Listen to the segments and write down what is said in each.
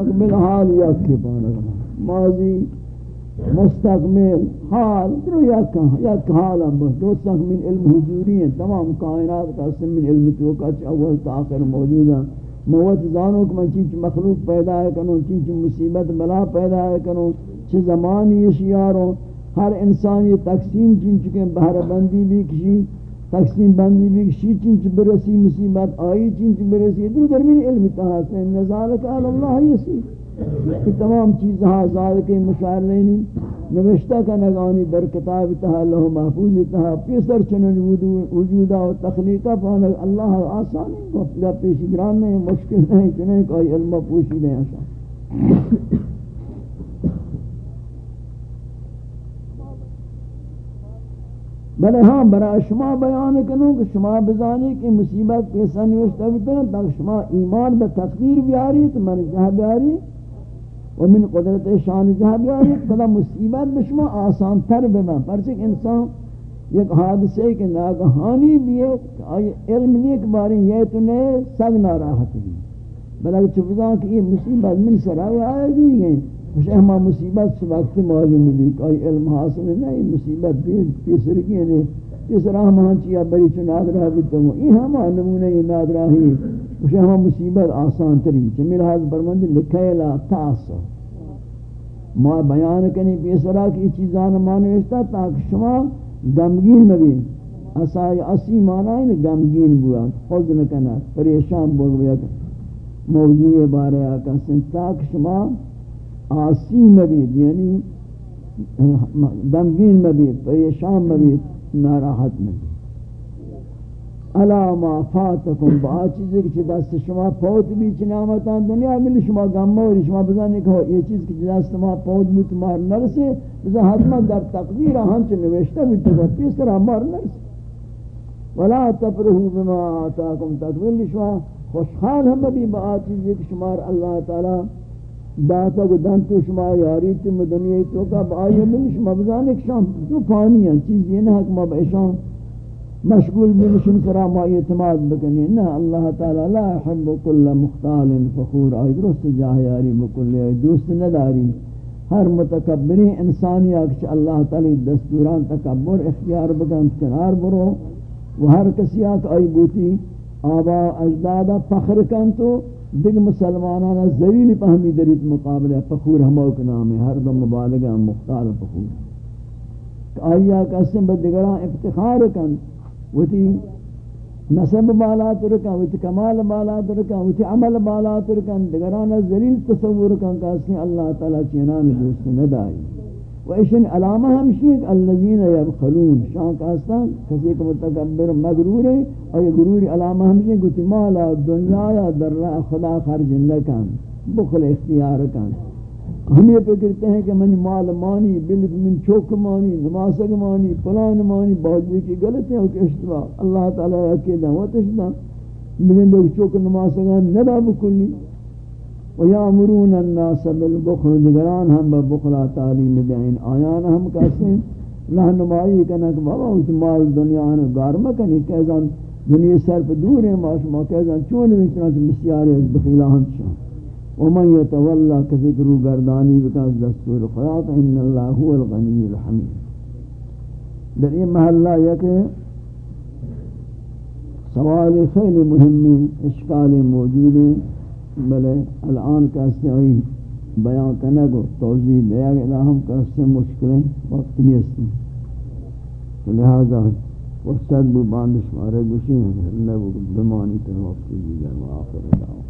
مستقبل حال یا کی پانا ماضی، مستقبل حال، درو یا کہاں یا حال ہم درست من علم حضوری ہیں۔ تمام کائنات کا اسم من علم توقع اول تا آخر موجود ہیں۔ موت زانوں کہ من چینچ مخلوق پیدا ہے کنو چینچ مصیبت بلا پیدا ہے کنو چھ زمانی اشیاروں ہر انسان یہ تقسیم چینچ کے بہر بندی بھی کشی۔ تقسیم بندی بھی کشی چینچ برسی مصیبت، آئی چینچ برسی در در من علم تحاسن نزالک اللہ یسی۔ کہ تمام چیز ہاں کے مشاعر لینی۔ نوشتہ کا نگانی در کتاب تہا اللہ محفوظ تہا، پیسر چنن وجودہ و تخلیقہ پانا اللہ آسان ہے پیشی گران نہیں، مشکل نہیں، چنین کوئی علم پوشی نہیں آسان بلے ہاں برا شما بیان کنو کہ شما بزانی کہ مصیبت پیسہ نوشتہ بھی تک شما ایمان بتقدیر بیاری تو من جہاں بیاری من قدرت شان جہاں بیاری بلا مصیبت بشما آسان تر بمن پرچک انسان یک حادثے کے ناگہانی بھی ہے علم نیک باری یہ تو نئے سگ ناراحت بھی۔ بلا چپزان کہ یہ مصیبت من سرائی آئے گی گئے مجھے ہما مصیبت سے وقت معلوم بھی کہ علم حاصل نہیں مصیبت بھی پیسر کی ہے اس راہ مہاں بری چو نادرہ بھی تو یہ ہما ہاں نمونہ یہ نادرہ ہی مجھے ہما مصیبت آسان تری چمیل حاضر برمند لکھے لا تاسو۔ ما بیان کنی پیسرا کی چیزان مانوشتا تاکہ شما گمگین مبی اسای اسی معنی ہے گمگین بوا۔ خود نکنا پریشان بول گیا موضوع بارے آکا سن، تاکہ شما آسی مبی یعنی گمگین مبی پریشان مبی ناراحت مبی الا ما فاتکم، با چیزی کہ دست شما پوت بھی چنامتان دنیا میں شما غم اور شما بزانے کہ یہ چیز کہ دست ما پوت بھی تمہار نرسے بزا حتما در تقدیر ہم چ نوشتہ بھی تو کس طرح مار نرسے ولا تفرحوا بما آتاكم تقبل شما خوشحال ہم بھی با چیزی کہ شمار اللہ تعالی داتا کو دن تو شما یاری تم دنیا تو کا با یہ من شما بزانے کہ شام تو پانی ہیں، چیز یہ نہ کہ ما بشان مشغول بمشن سرا ما اعتماد بکنی، نہ اللہ تعالی لا يحب كل مختال فخور ای درست جاہیاری بکل ای دوست نداری۔ ہر متکبری انسانی اکش اللہ تعالی دستوران تکبر اختیار بکن، کنار برو و ہر کسی اک ای بوتی، آبا اجدادا فخر کن تو دیگ مسلمانانا ذلیل پہمی دریت مقابلہ فخور ہموک نام ہے ہر دم مبالغہ مختال فخور. آیا کسیم بدگران افتخار کن وتی نسب بالا ترکا وتی کمال بالا ترکا وتی عمل بالا ترکا دگران ذلیل تصور کن کہ اللہ تعالی چنان دوست ندائی و ایشن علامہ ہمشی ہے کہ الذین یبخلون، شان کاستا کسی کو متکبر مغرور ہے اور یہ غرور علامہ ہمشی گتی مالا دنیا یا در خدا خرج نکن بخل اختیار کن۔ ہم یہ فکرتے ہیں کہ من مال مانی، بلک من چوک مانی، نمازک مانی پلان مانی باوجود کی غلط ہے کہ اشتباہ۔ اللہ تعالی کے دعوت اشتباہ من لوگ چوک نمازگان ندا بکلی۔ و ویامرون الناس بالبخل دگران ہم بخلا تعلیم دین، آیان ہم کہتے ہیں رہنمائی کنا بابا اس مال دنیا نے گار مکنی کہزان دنیا سر پر دور ہے ماشما کہزان چون میں اتنا مسیار ہے بخیلہ ہم شاہ ومن يتولى كذكر گردانی بکاس دستور خدا ان اللہ هو الغنی الحمید۔ در این محلہ یک سوال خیلی مهمی، اشکال موجود ہے بلے الان کہتے ہیں بیان کرنے کو توضیح دیا گیا ہم کہتے ہیں مشکلیں، وقت نہیں ہستے لہذا فرصت بھی باندھ شمارے گوشی ہیں اللہ بمانی تر وقت دیگر آخر دعوان۔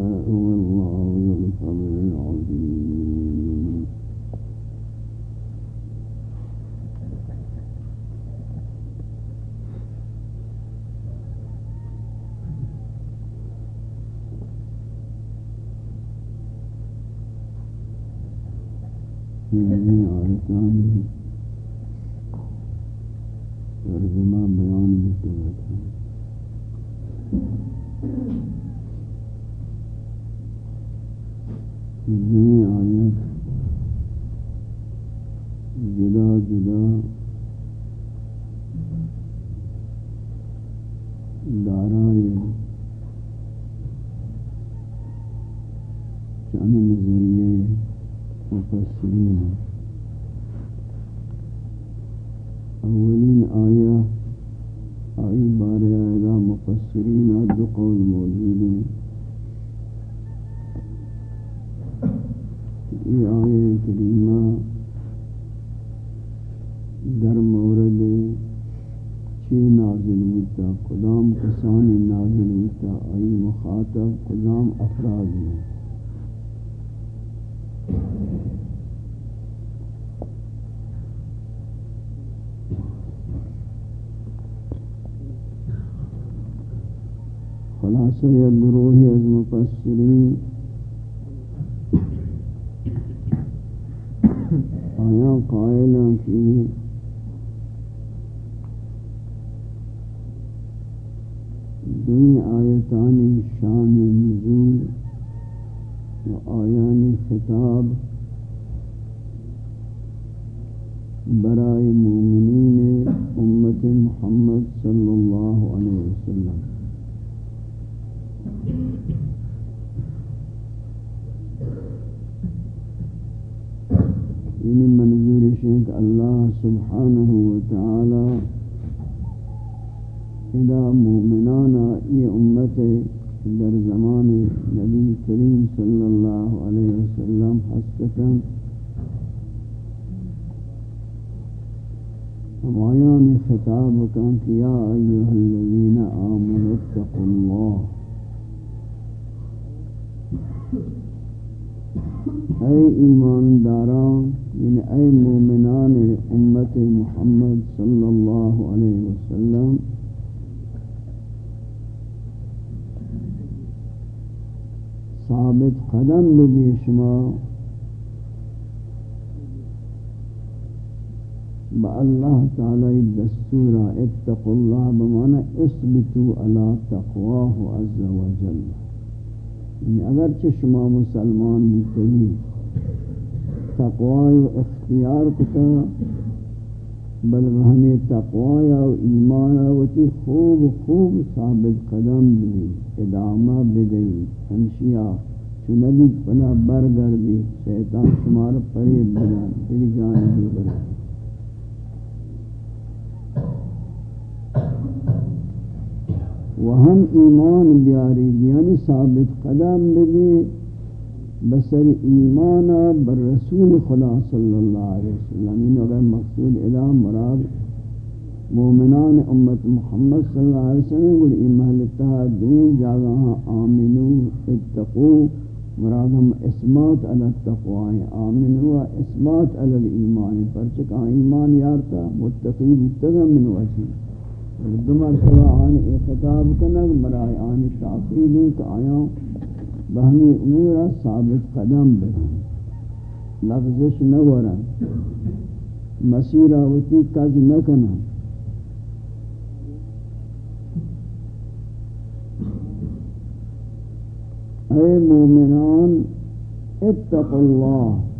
آیتان ترجمہ بل ہمیں تقوی و ایمان و تی خوب خوب ثابت قدم بھی ادامہ بدئی ہمشیہ چنبی پنا برگردی. شیطان شمار پریب بنا. تیری جانبی برگردی وہم ایمان بیاری. یعنی ثابت قدم بھی بسر ایمان بر رسول خدا صلی اللہ علیہ وسلم. ان اگر مقصود ادا مراد مومنان امت محمد صلی اللہ علیہ وسلم گل ایمان دین جاگاں آمنو اتقو. مراد ہم اسمات علی التقوی آمنو اسمات علی الایمان. پرچکا ایمان یارتا متقی متقی من وجہ. دو مرتبہ آن ایک خطاب کنگ، برای آن تاقید کہ آیا بہمی امور ثابت قدم بہن لفظش نہ ہو رہا مسیرہ ہوتی کج نہ کنا اے مومنان اتقوا اللہ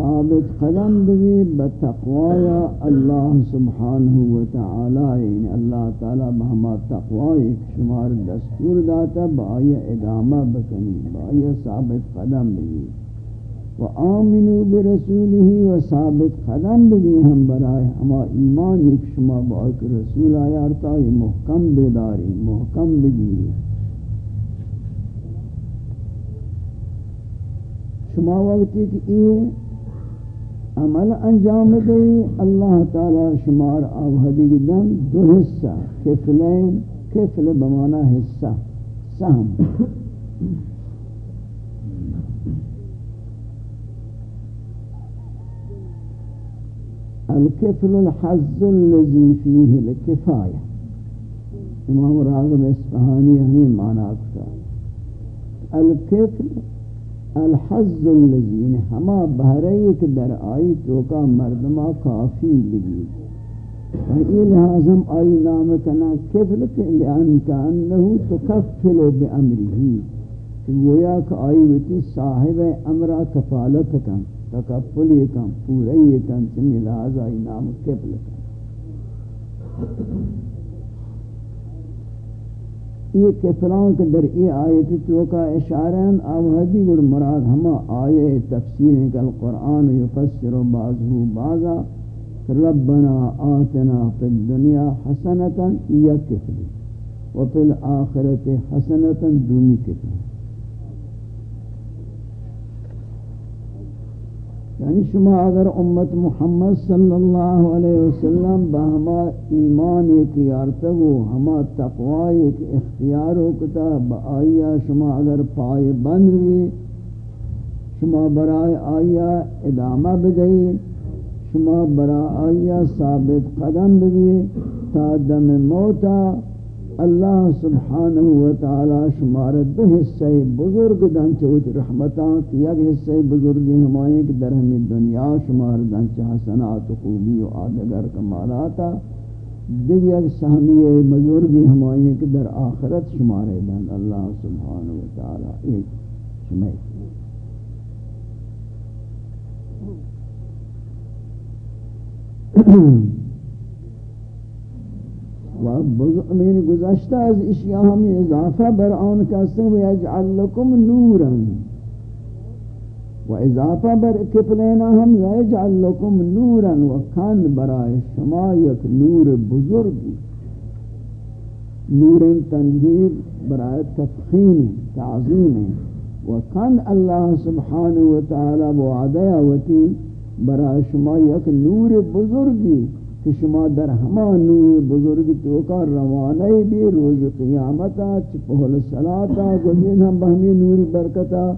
ثابت قدم بھی بتقوی اللہ سبحانہ وتعالی یعنی اللہ تعالی بہما تقوی ایک شمار دستور داتا بائی ادامہ بکنی بائی ثابت قدم بھی و آمنوا برسوله و ثابت قدم بھی ہم برائے ہما ایمان ایک شما بائی رسول آیارتا یہ محکم بیداری محکم بگیری. شما وقتی کہ یہ عمل انجام دے اللہ تعالی شمار آوہدی دن دو حصہ کفلین کفل بمانا حصہ سہم الكفل الحظ الذي فيه الكفاية امام راغب اسفهاني ہمیں معنی کتا الكفل الحظ اللذین ہما بہرئی کے در آئی تو کا مردمہ کافی لگی۔ یہ لحاظم آئی نام کنا کفل کے لئن کانہو تکفلو بے امری کہ گویا کہ آئی ویتی صاحب امرہ کفالت کن تکفلی کن پوری کن چمی لحاظ آئی نام کفل کن۔ یہ کفران کے در ای آیت تو کا اشارہ او حدی گر مراد ہما آیے تفسیر کل قرآن یفسر بعضه بعضا ربنا آتنا فی الدنیا حسنتا یا کفلی وفی الاخرت حسنتا دومی کفر یعنی شما اگر امت محمد صلی اللہ علیہ وسلم بہما ایمان ایک یارتگو ہما تقوی ایک اختیار ہو کتا بآیا شما اگر پائے بند ہوئی، شما برائے آیا ادامہ بدئی، شما برائے آیا ثابت قدم بھی تا دم موتا اللہ سبحانہ وتعالی شمار دو حصے بزرگ دن چوت رحمتاں کہ یک حصے بزرگی ہمائیں کہ در ہمیں دنیا شمار دن چاہ حسنات و خوبی و آدگر کمالاتا دیکھ یک سہمی بزرگی ہمائیں کہ در آخرت شمار دن اللہ سبحانہ وتعالی ایک شمائیں Mm-hmm. و گزشتہ از اشیاء ہمیں اضافہ بر آن کہتے ہیں ویجعل لکم نورا. و اضافہ بر کپلینا ہم ویجعل لکم نورا و کان برائے شما یک نور بزرگی نور تنظیر برائے تفخیم، تعظیم. و کان اللہ سبحانہ وتعالی وعدہ وتی برائے شما یک نور بزرگی. کہ شما در ہما نور بزرگ تو کا روانے بھی روز قیامتا چپہل صلاتا گزین ہم بہمی نور برکتا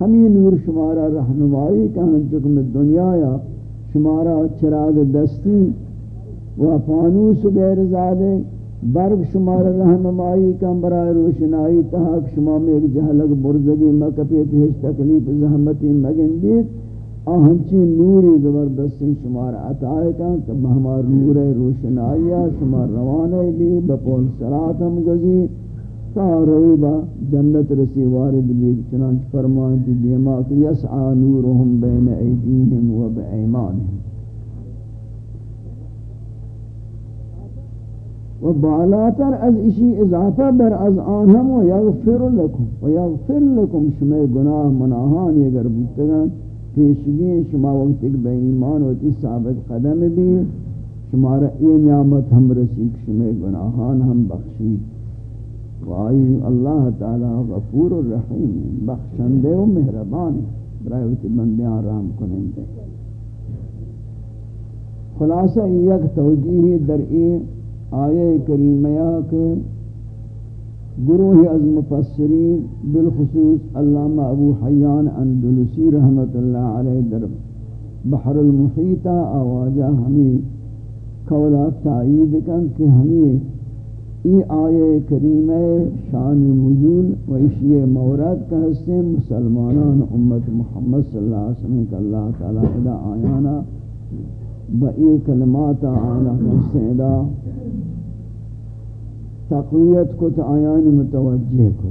ہمی نور شمارا رہنمائی کا ہم دنیا یا شمارا چراغ دستی و پانوس غیر زادے۔ برگ شمار رہنمائی کا برائے روشنائی تحاک شما میں ایک جہلک برزگی مکپیت ہیچ تکلیف زحمتی مگندید آہنچی نوری زبردستی شمار عطائے کا تب ہمار نور روشنائیہ شمار روانے بھی بپول صلات ہم گزی۔ ساروی با جنت رسی وارد بھی چنانچ فرمائیں تی دیما کہ یسعا نورهم بین ایدیہم و بایمانہم و بالاتر از اشی اضافہ بر از آن ہم و یغفر لکم، و یغفر لکم شمی گناہ مناہان اگر بودتگان پیشگی شما وقت ایک بے ایمان ہوتی ثابت قدم بھی شمارا یہ نعمت ہم رسیق شما گناہان ہم بخشید. و آئی اللہ تعالی غفور الرحیم بخشندے و مہربان برای وقت بندیاں رحم کنندے خلاصہ یک توجیہ در ای آیے کریمیہ کے گروہ از مفسرین بالخصوص علامہ ابو حیان اندلسی رحمت اللہ علیہ در بحر المحیطہ آواجہ ہمیں قولا تعید کن کہ ہمیں ای آئے کریم شان مجول و اشی مورد کا حصے مسلمانان امت محمد صلی اللہ علیہ وسلم کہ اللہ تعالیٰ ادا آیانا بئی کلمات آنا حصے تقویت کو تو آیان متوجہ کو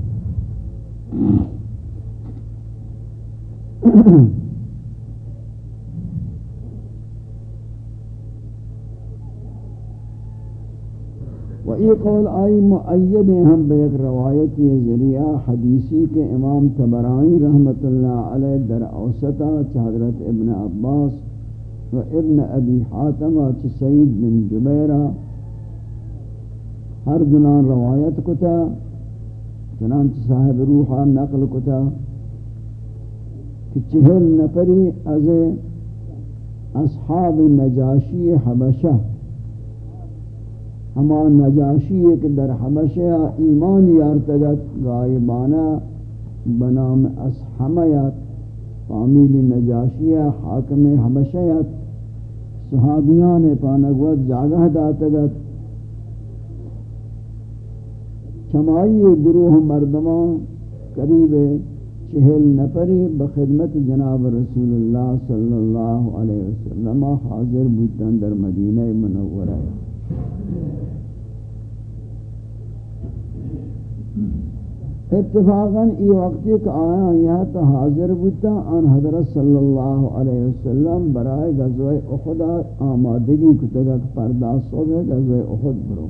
و ای قول آئی معید ہم بے ایک روایتی ذریعہ حدیثی کے امام تبرانی رحمت اللہ علیہ در اوسطہ حضرت ابن عباس و ابن ابی حاتمہ سعید بن جبیرہ ہر گناہ روایت کتا، چنانچہ صاحب روحا نقل کتا، کہ چہل نفری از اصحاب نجاشی حبشہ۔ ہما نجاشی ایک در حبشہ ایمان یارتگت غائبانہ بنام اصحمیت فامیل نجاشیہ حاکم حبشیت، صحابیان پانگوت جاگہ داتگت۔ چمائی گروہ مردمان قریب چہل نفری بخدمت جناب رسول اللہ صلی اللہ علیہ وسلم حاضر بودن در مدینہ منورہ۔ اتفاقا ای وقتی کہ آیا یہاں تو حاضر بودتا ان حضرت صلی اللہ علیہ وسلم برائے غزوہ احد آمادگی کتگا پرداس صبح غزوہ احد برو۔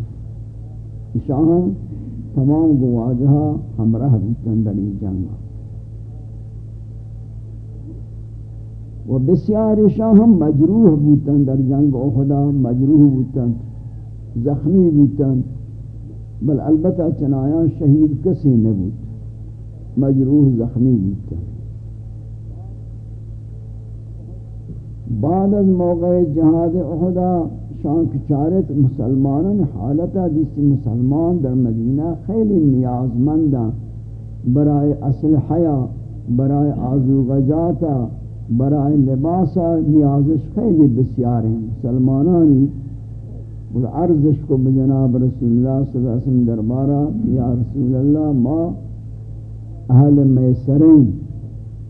شاہم تمام گواجہ ہمراہ بودتن دلی جنگا و بسیار شاہم مجروح بودتن در جنگ احدا مجروح بودتن زخمی بودتن بل البتہ چنایا شہید کسی نبود، مجروح زخمی بودتا بعد از موقع جہاد احدا شانک چارت مسلمانان حالتا جس مسلمان در مدینہ خیلی نیازمندہ برائے اسلحہ برائے آزو غجاتا برائے لباسا نیازش خیلی بسیار ہیں۔ مسلمانانی عرضش کو بجناب رسول اللہ صلی اللہ علیہ وسلم دربارہ، یا رسول اللہ، ما اہل میسرین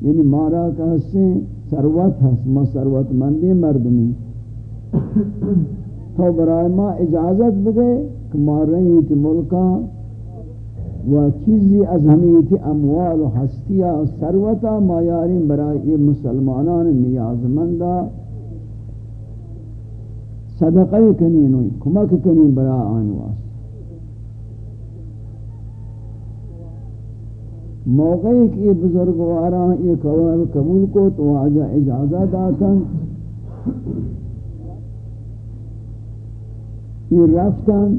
یعنی مارا کا حصے سروت ہے ما سروت مندی مردمی۔ تو برای ما اجازت بگے کہ مار ہوتی ملکا و چیزی از ہمیتی اموال و حسطیہ و سروتا ما یارین برای مسلمانان نیازمندہ صدقہ کنین ہوئی کمک کنین برا آن واسطہ موقعی کہ یہ بزرگوارا یہ قوال قبول کو تو آجا اجازہ داتا یہ رفتن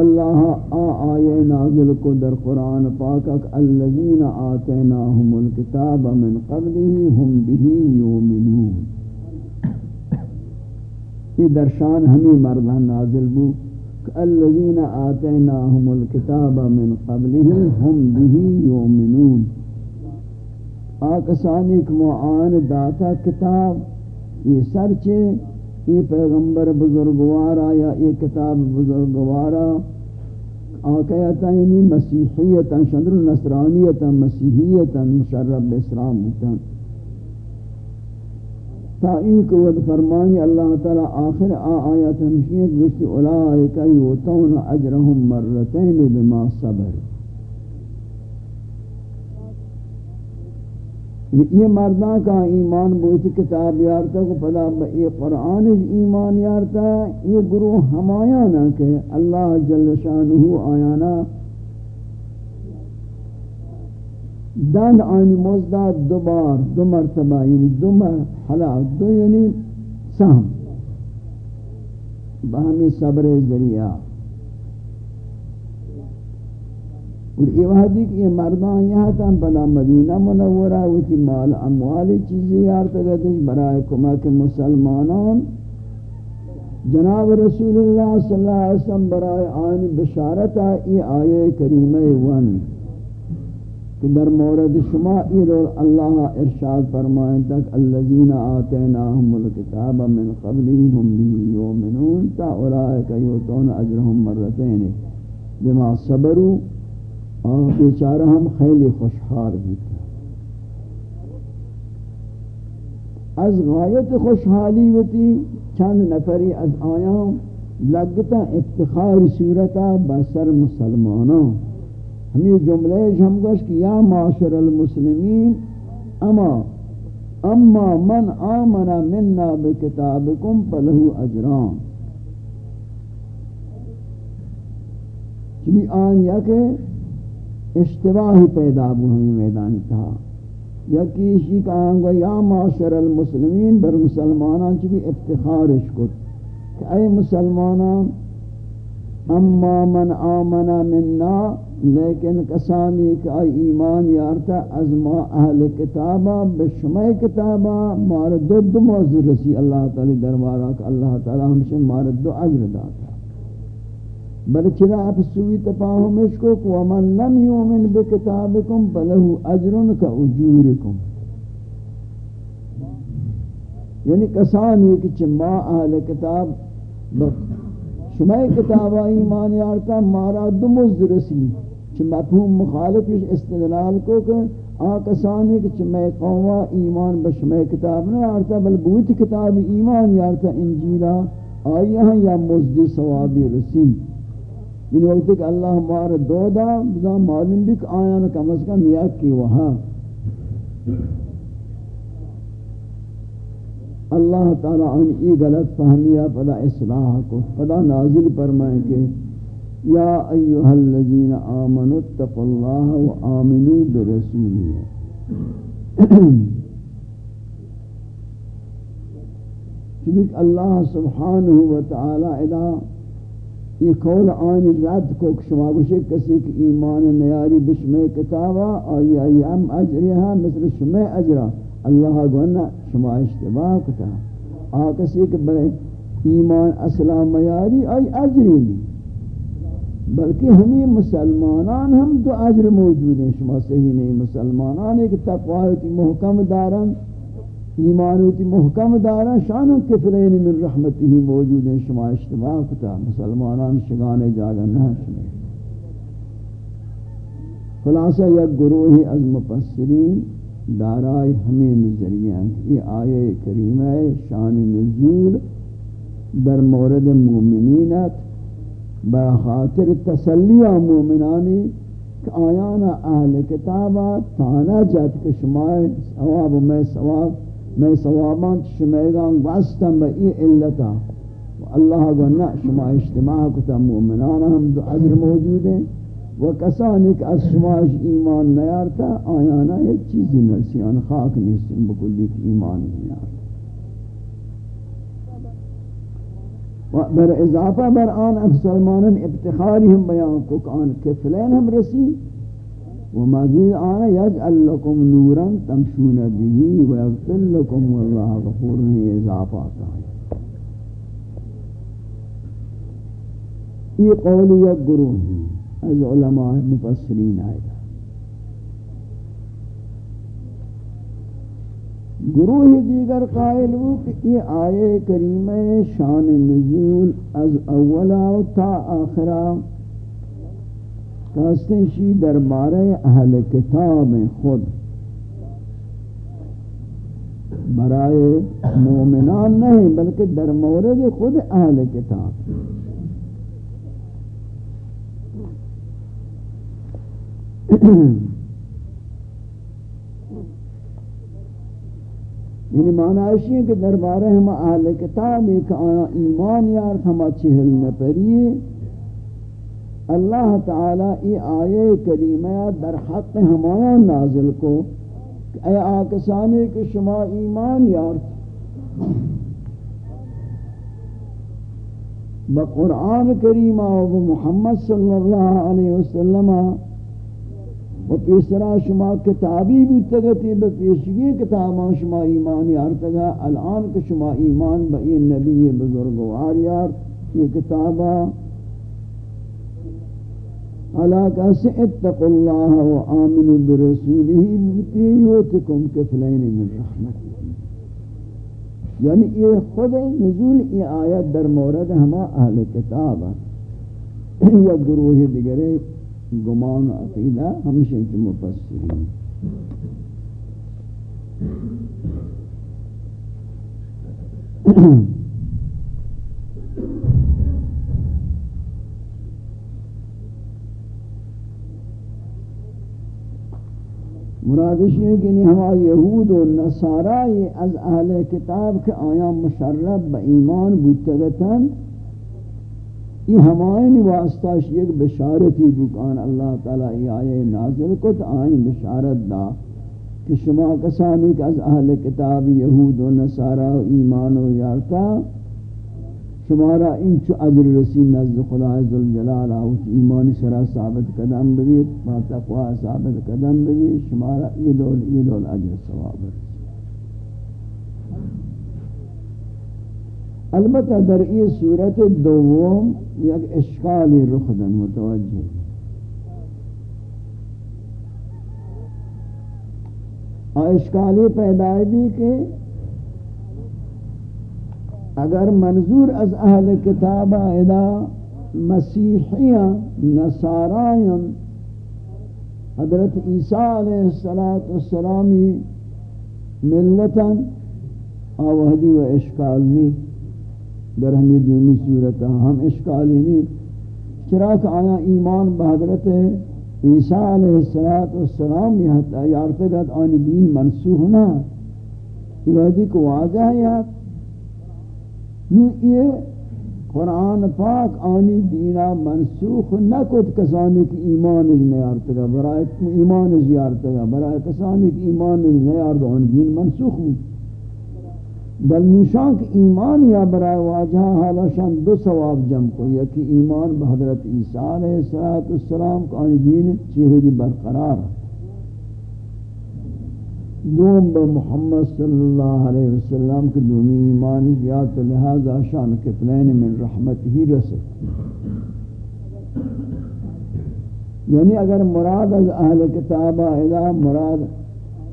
اللہ آ آئے نازل کو در قرآن پاکک الذین آتیناہم الكتاب من قبله هم به یومنون یہ درشان ہمیں مردان نازل بو کہ الذین آتیناہم الكتاب من قبلہم ہم به یومنون آکسانی کمو داتا کتاب یہ سرچے یہ پیغمبر بزرگوارا یا یہ کتاب بزرگوارا آکیتا یعنی مسیحیتا شندر نصرانیتا مسیحیتا مشرب اسلام ہوتا تا این کو ود فرمانی اللہ تعالی آخر آ آیت ہمشی گوشتی اولائک یوتون اجرهم مرتين بما صبر۔ یہ مرداں کا ایمان بوچ کتاب یارتا کو پدا یہ قرآن ایمان یارتا یہ گروہ ہمایانا کہ اللہ جل شانہ آیانا دن آنی مزداد دو بار، دو مرتبہ یعنی دو مرحلہ دو یعنی سہم بہمی صبر ذریعہ۔ اور یہ وحدی کہ یہ مردان یہاں تھا بنا مدینہ منورہ وچی مال اموال چیزی یارتا گئتے برائے کمک مسلمانان. جناب رسول اللہ صلی اللہ علیہ وسلم برائے آنی بشارتا یہ آیے کریمہ ون. کہ در مورد شما ایرول اللہ ارشاد فرمائیں تک، الذین آتیناہم الکتاب من قبلیہم بھی یومنون تا اولائک یوتون اجرہم مرتین بما صبروا. آن بیچارہ ہم خیلی خوشحال بیتا از غایت خوشحالی ہوتی چند نفری از آیاں لگتا افتخار صورتا بسر مسلمانوں ہمیں جملے ہم گوش کہ یا معاشر المسلمین، اما اما من آمن مننا بکتابکم پلہو اجران۔ چمی آن یا کہ اشتباہی پیدا بو ہمیں میدان تھا۔ یا کیشی کا آنگو یا معاشر المسلمین بر مسلمانان چمی افتخارش کت۔ کہ اے مسلمانان، اما من آمن مننا لیکن کسانی کا ایمان یارتا از ما اہل کتابا بشمع کتابا مار دو دو موضوع رسی اللہ تعالی دربارہ، کہ اللہ تعالی ہمشہ مار دو عجر داتا۔ بل چلا آپ سوی تپاہم اس کو ومن لم یومن بکتابکم فلہو اجرن کا اجورکم. یعنی کسانی کہ چما اہل کتاب شمع کتابا ایمان یارتا مارا دو موضوع رسی. چھ مفہوم مخالف اس استدلال کو کہ آکسانی کہ چمے قوما ایمان بشمے کتاب نہ یارتا بل بوت کتاب ایمان یارتا انجیلا آئیہاں یا مزدی ثوابی رسی. یعنی وقت کہ اللہ مار دو دا بزا معلوم بھی کہ آیان کم از کم یک کی وہاں۔ اللہ تعالی ان ای غلط فہمیہ پدا اصلاح کو پدا نازل فرمائیں کہ یا ایها الذين آمنوا اتقوا الله وآمنوا برسوله چونکہ اللہ سبحانہ و وتعالی ادا یہ قول آن رد کو شما گوشے کسی کی ایمان نیاری بشمے کتابا، آئی آئی ام اجریہا مثل شمے اجرا۔ اللہ گونا شما اشتباہ کتا۔ آکسی کہ بڑے ایمان اسلام میاری آئی اجری نہیں۔ بلکہ ہمیں مسلمانان ہم تو اجر موجود ہیں۔ شما صحیح نہیں، مسلمانان ایک تقوی محکم دارن۔ ایمانوتی محکم دارا شان کفرین من رحمتی ہی موجود ہیں، شما اشتباہ کتا، مسلمانان شگانے جاگا نہ شما خلاصہ، یک گروہ از مفسرین دارائی ہمیں نظریہ یہ آیے کریمہ شان نزول در مورد مومنینت بخاطر تسلیہ مومنانی کہ آیانا اہل کتابہ تانا جات کہ شما ثواب میں ثواب میں ثوابان شمیگان واسطن با ای علتا. اللہ گونا شما اجتماع کتا مومنان ہم دو عذر موجود ہیں و کسانی کہ از شما ایمان نیارتا آیانا ایک چیزی نرسیان خاک نیستن بکلی کہ ایمان نیارتا. و بر اضافہ بر آن افسلمانن ابتخاری ہم بیان کو کہ آن کفلین ہم رسی. ومزيد آنا يجعل لكم نورا تمشون به ويغفر لكم والله غفور اضافات یہ قول یک گروہ ہیں از علماء مفسرین آئے۔ گروہ دیگر قائل ہو کہ یہ آئے کریمہ شان نزول از اولا تا آخرہ شی دربارہ اہل کتاب خود. برائے مومنان نہیں، بلکہ در مورد خود اہل کتاب. یعنی معنی ہے کہ دربارہ ہم اہل کتاب ایک آیا ایمان یار ہم چہل نہ پریے اللہ تعالی ای آیے کریمہ در حق ہمایا نازل کو اے آکسانی کہ شما ایمان یارت بقرآن کریمہ و محمد صلی اللہ علیہ وسلم و پیسرا شما کتابی بھی تگتی بپیشگی کتاباں شما ایمان یارتگا الان کہ شما ایمان با این نبی بزرگوار یارت یہ کتابہ سے اتقوا اللہ و آمنوا برسوله بتیوتکم کفلین من رحمت یعنی یہ خود نزول یہ آیت در مورد ہما اہل کتاب یا گروہ دیگرے گمان عقیدہ ہمشہ انچ مفسرین. مرادش یہ کہ نہیں ہما یہود و نصارائی از اہل کتاب کے آیا مشرب با ایمان بودتگتن یہ ہمائن واسطہ ایک بشارتی بکان اللہ تعالیٰ یہ آئے نازل کو تو آئین بشارت دا کہ شما کسانی کہ از اہل کتاب یہود و نصارا ایمان و یارتا شمارا این چو عجر رسی نزد خدا عز الجلال آوت ایمانی سرا ثابت قدم بگید با تقوی ثابت قدم بگید شمارا یہ دول یہ دول عجر ثواب رسی البتہ در این صورت دوم یک اشکالی رخ دن متوجہ اشکالی پیدای بھی کہ اگر منظور از اہل کتاب ادا مسیحیاں نصارائیں حضرت عیسیٰ علیہ السلامی ملتا آوہدی و اشکال نہیں در ہمی دومی صورتا ہم اشکالی نہیں چراک آیا ایمان بحضرت عیسیٰ علیہ السلام یارتگت آنی دین منسوخ نہ، یہ وحدی کو واضح ہے یہ قرآن پاک آنی دینا منسوخ نہ کت کسانی کی ایمان نیارت گا برای ایمان زیارت برای کسانی کی ایمان نیارت آن دین منسوخ ہوں بل نشان کی ایمان یا برای واجہ حالا شان دو ثواب جم کو، یکی ایمان بحضرت عیسیٰ علیہ السلام کا آنی دین چیہو دی برقرار ہے دوم با محمد صلی اللہ علیہ وسلم کے دومی ایمان یا تو لہذا شان کتنین من رحمت ہی رسے یعنی اگر مراد از اہل کتابہ ادا مراد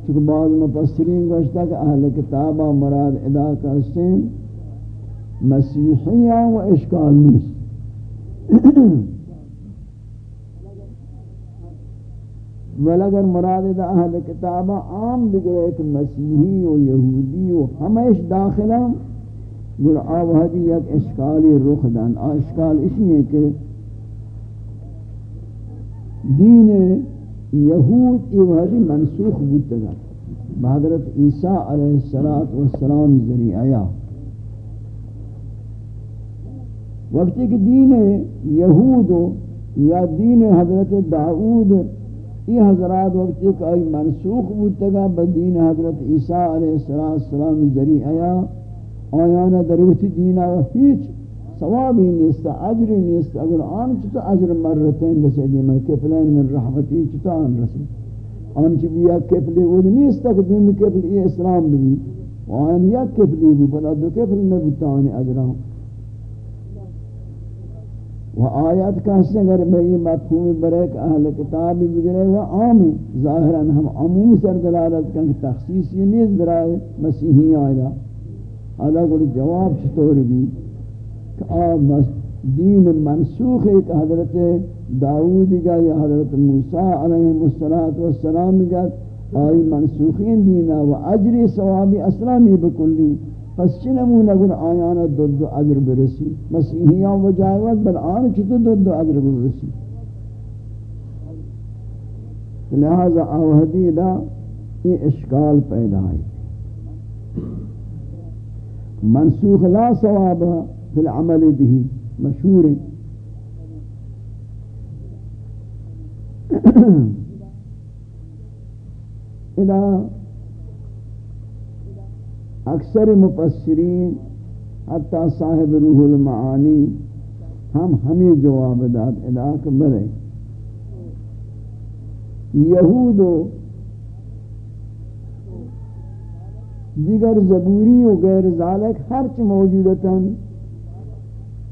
چکہ بعض مفسرین گوشتا کہ اہل کتابہ مراد ادا کا سین مسیحیہ و اشکال نیست. ول اگر مراد دا اہل کتاب عام بگرے ایک مسیحی و یہودی و ہمیش داخلہ گر آوہدی یک اشکالی رخ دن۔ اشکال اسی ہے کہ دین یہود ایوہدی منسوخ بودتا بحضرت عیسیٰ علیہ السلام ذریعہ وقتی کہ دین یہود یا دین حضرت داؤد یہ حضرات وقت ایک آئی منسوخ بودتگا بدین حضرت عیسیٰ علیہ السلام ذریع آیا آیانا دروتی دینا و ہیچ ثوابی نیستا عجری نیستا اگر آن چتا عجر مرتین رسی دیما یعنی کفلین من رحمتی چتا آن رسی آن چی بیا کفلی ود نیستا کہ دومی کفلی اسلام بھی آن یک کفلی بھی بلا دو کفل نبوتا آنی عجران و آیات کا سے اگر میں یہ مفہوم برے کہ اہل کتاب بگرے وہ عام ہے ظاہرا ہم عموم سر دلالت کہ تخصیص یہ نہیں درائے مسیحی آیا حالا کوئی جواب چطور بھی کہ آب دین منسوخ ہے کہ حضرت داود کا یا حضرت موسیٰ علیہ السلام کا آئی منسوخین دینا و اجری ثوابی اصلا نہیں بکلی۔ پس چی نمونه گن آیانا دو دو عجر برسی؟ مسیحیان و جایوز بل آن چطور دو دو عجر برسی؟ لہذا آوہدی دا یہ اشکال پیدا ہے۔ منسوخ لا ثواب فی العمل به، مشہور ہے۔ اذا اکثر مفسرین، حتی صاحب روح المعانی، ہم ہمیں جواب داد اداک بلے یہود و دیگر زبوری و غیر ذالک ہرچ موجودتاً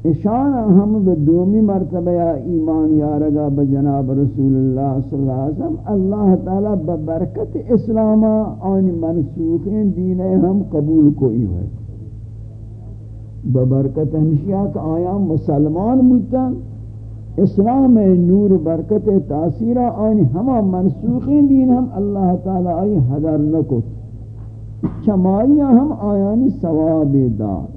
اشان ہم بدومی مرتبہ ایمان یارگا بجناب رسول اللہ صلی اللہ علیہ وسلم، اللہ تعالی ببرکت اسلام آنی منسوخین دین ہم قبول کوئی ہوئے۔ ببرکت ہمشیہ کہ آیا مسلمان بودتا اسلام نور برکت تاثیر آنی ہما منسوخین دین ہم اللہ تعالی آئی حضر نکت چمائیاں ہم آیانی ثواب دار۔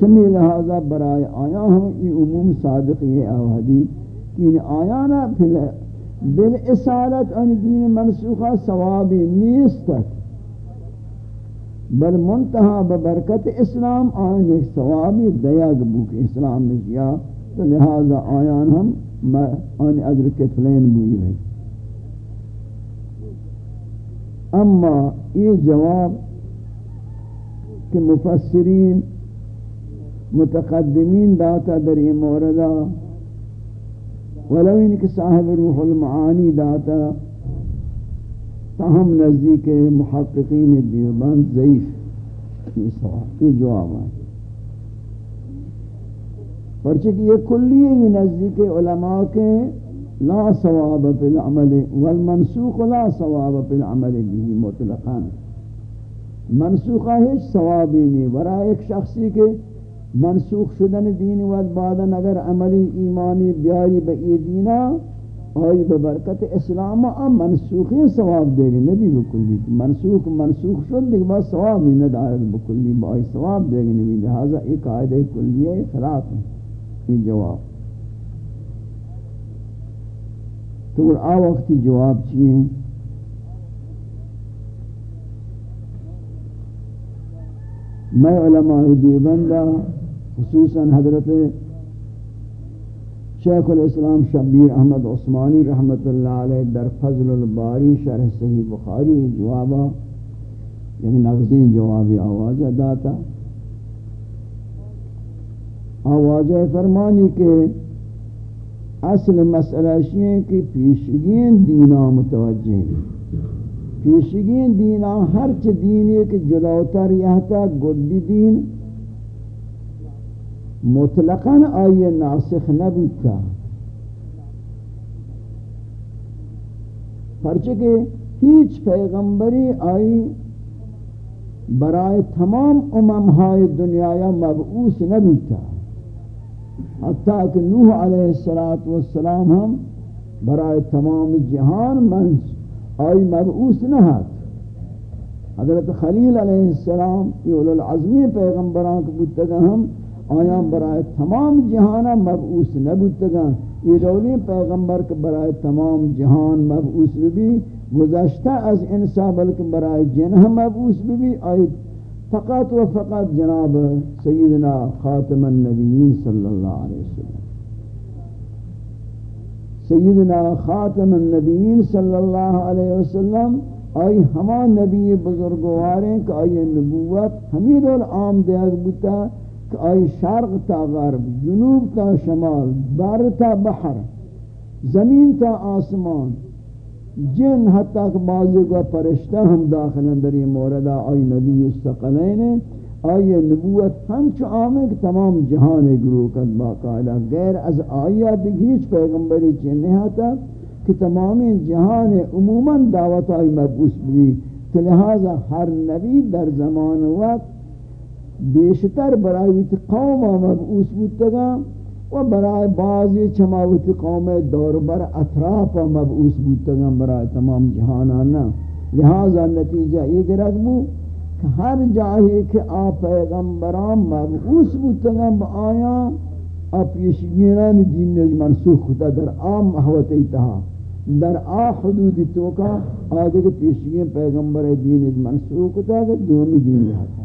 چمی لہذا برای آیا ہم یہ عموم صادق یہ آوہدی کہ آیانا بل اسالت ان دین منسوخہ ثوابی نیستت بل منتہا ببرکت اسلام آئین ایک ثوابی دیاگ بوک اسلام میں کیا تو لہذا آیان ہم آن عذر کتلین بوئی رہی اما یہ جواب کہ مفسرین متقدمین داتا در این موردہ ولو انکہ صاحب روح المعانی داتا تاہم نزدیک محققین دیوبند ضعیف. یہ جواب ہے پرچہ یہ کلی یہ نزدیک علماء کے لا ثواب فی العمل، والمنسوخ لا ثواب فی العمل بھی مطلقا. منسوخہ ہیچ ثوابی نہیں ورا ایک شخصی کے منسوخ شدن دین و بعد اگر عملی ایمانی بیاری به ای دینا، آئی ببرکت اسلام آ منسوخی ثواب دے گی نبی بکلی. منسوخ منسوخ شد دیکھ بعد ثواب ہی ندارد بکلی. با آئی ثواب دے گی نبی. لہذا ایک قاعدہ کلیہ خلاف ہے یہ جواب. تو آ وقتی جواب چیئے میں علماء دیوبندہ خصوصاً حضرت شیخ الاسلام شبیر احمد عثمانی رحمت اللہ علیہ در فضل الباری شرح صحیح بخاری جوابا یعنی نغزی جوابی آواز داتا آواز فرمانی کے اصل مسئلہ شیئے کہ پیشگین دینا متوجہ ہیں۔ پیشگین دینا ہر چ دین ایک جلوتر یہتا گڈی دین مطلقاً آئی ناسخ نبوتا پرچہ ہیچ پیغمبری آئی برائے تمام امم ہائے دنیا مبعوث نبوتا حتیٰ کہ نوح علیہ السلام ہم برائے تمام جہان منس آئی مبعوث نہ ہاتھ حضرت خلیل علیہ السلام یہ العظمی پیغمبران کو بودتگا ہم آیا برائے تمام جہانا مبعوث نبودتگا یہ رولی پیغمبر کے برائے تمام جہان مبعوث بھی گزشتہ از انسا بلکہ برائے جنہ مبعوث بھی آئی فقط و فقط جناب سیدنا خاتم النبیین صلی اللہ علیہ وسلم۔ سیدنا خاتم النبیین صلی اللہ علیہ وسلم آئی ہما نبی بزرگواریں کہ آئی نبوت ہمیں دول عام دیگ بتا کہ آئی شرق تا غرب، جنوب تا شمال، بر تا بحر، زمین تا آسمان، جن حتی کہ بعضی کا پرشتہ ہم داخل اندر یہ موردہ آئی نبی استقلین آئی نبوت ہم چو آمیں کہ تمام جہان گروہ کد باقاعدہ غیر از آیات ہیچ پیغمبری چیننے ہاتا کہ تمام جہان عموماً دعوت آئی مبوس بھی تو لہذا ہر نبی در زمان وقت بیشتر برای ویت قوم مبعوث بودتگا و برای بعضی چماوت قوم دور بر اطراف مبعوث بودتگا برای تمام جہانانا لہذا نتیجہ یہ گرگ بو کہ ہر جاہی کہ آ پیغمبران مبعوث بودتگا با آیا آپ یشگیران دین نج منسوخ ہوتا در عام محوت ایتہا در آ حدود توکا، آدھے کہ پیشگین پیغمبر دین نج منسوخ ہوتا کہ دومی دین رہتا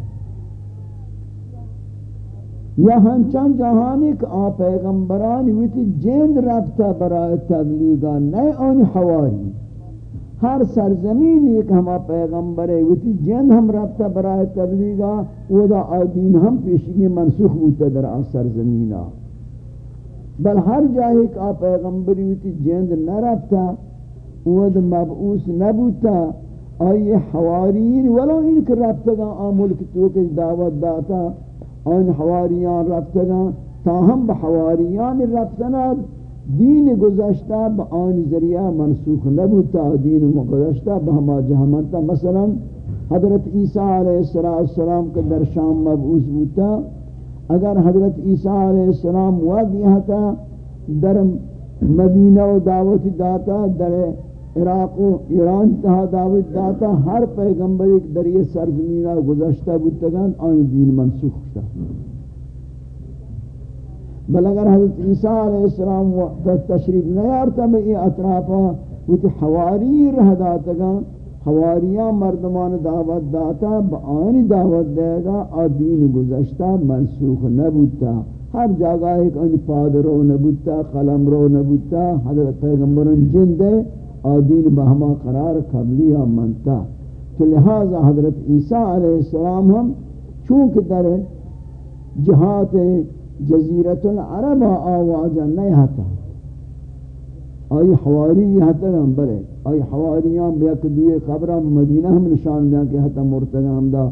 یا ہنچان جہانی کہ آ پیغمبرانی ویتی جند ربتا برای تبلیغا نئے آنی حواری۔ ہر سرزمین ایک ہما پیغمبر ویتی جند ہم ربتا برای تبلیغا، وہ دا آدین ہم پیشگی منسوخ ہوتا در آ سرزمینا۔ بل ہر جاہی کہ آ پیغمبری ویتی جند نہ ربتا وہ دا مبعوث نبوتا آئی حوارین ولو ان کے ربتا گا آ ملک تو کس دعوت داتا۔ آن حواریان رفتگان تاہم بحواریان رفتنا، دین گزشتہ با آن ذریعہ منسوخ نبوتا دین گزشتہ بہما جہمانتا مثلا، حضرت عیسیٰ علیہ السلام کے در شام مبعوث بوتا اگر حضرت عیسیٰ علیہ السلام وقت یہاں در مدینہ و دعوت داتا، در عراق و ایران تہا دعوت داتا، ہر پیغمبر ایک در یہ سرزمینہ گزشتہ بودتگان آن دین منسوخ شتا بل اگر حضرت عیسیٰ علیہ السلام تشریف نیارتا، میں یہ اطرافا وہ تی حواری رہ داتگان حواریان مردمان دعوت داتا، با آنی دعوت دے گا آ دین گزشتہ منسوخ نبوتا ہر جگہ ایک ان پادر رو نبوتا قلم رو نبوتا حضرت پیغمبران جن دے آدین بہما قرار قبلی منتا تو لہذا حضرت عیسیٰ علیہ السلام ہم چونکہ در جہات جزیرت العرب آوازہ نہیں ہتا، آئی حواری ہتا ہم برے، آئی حواریان بیک دوئے قبران مدینہ ہم نشان دیا کہ ہتا مرتگا ہم دا،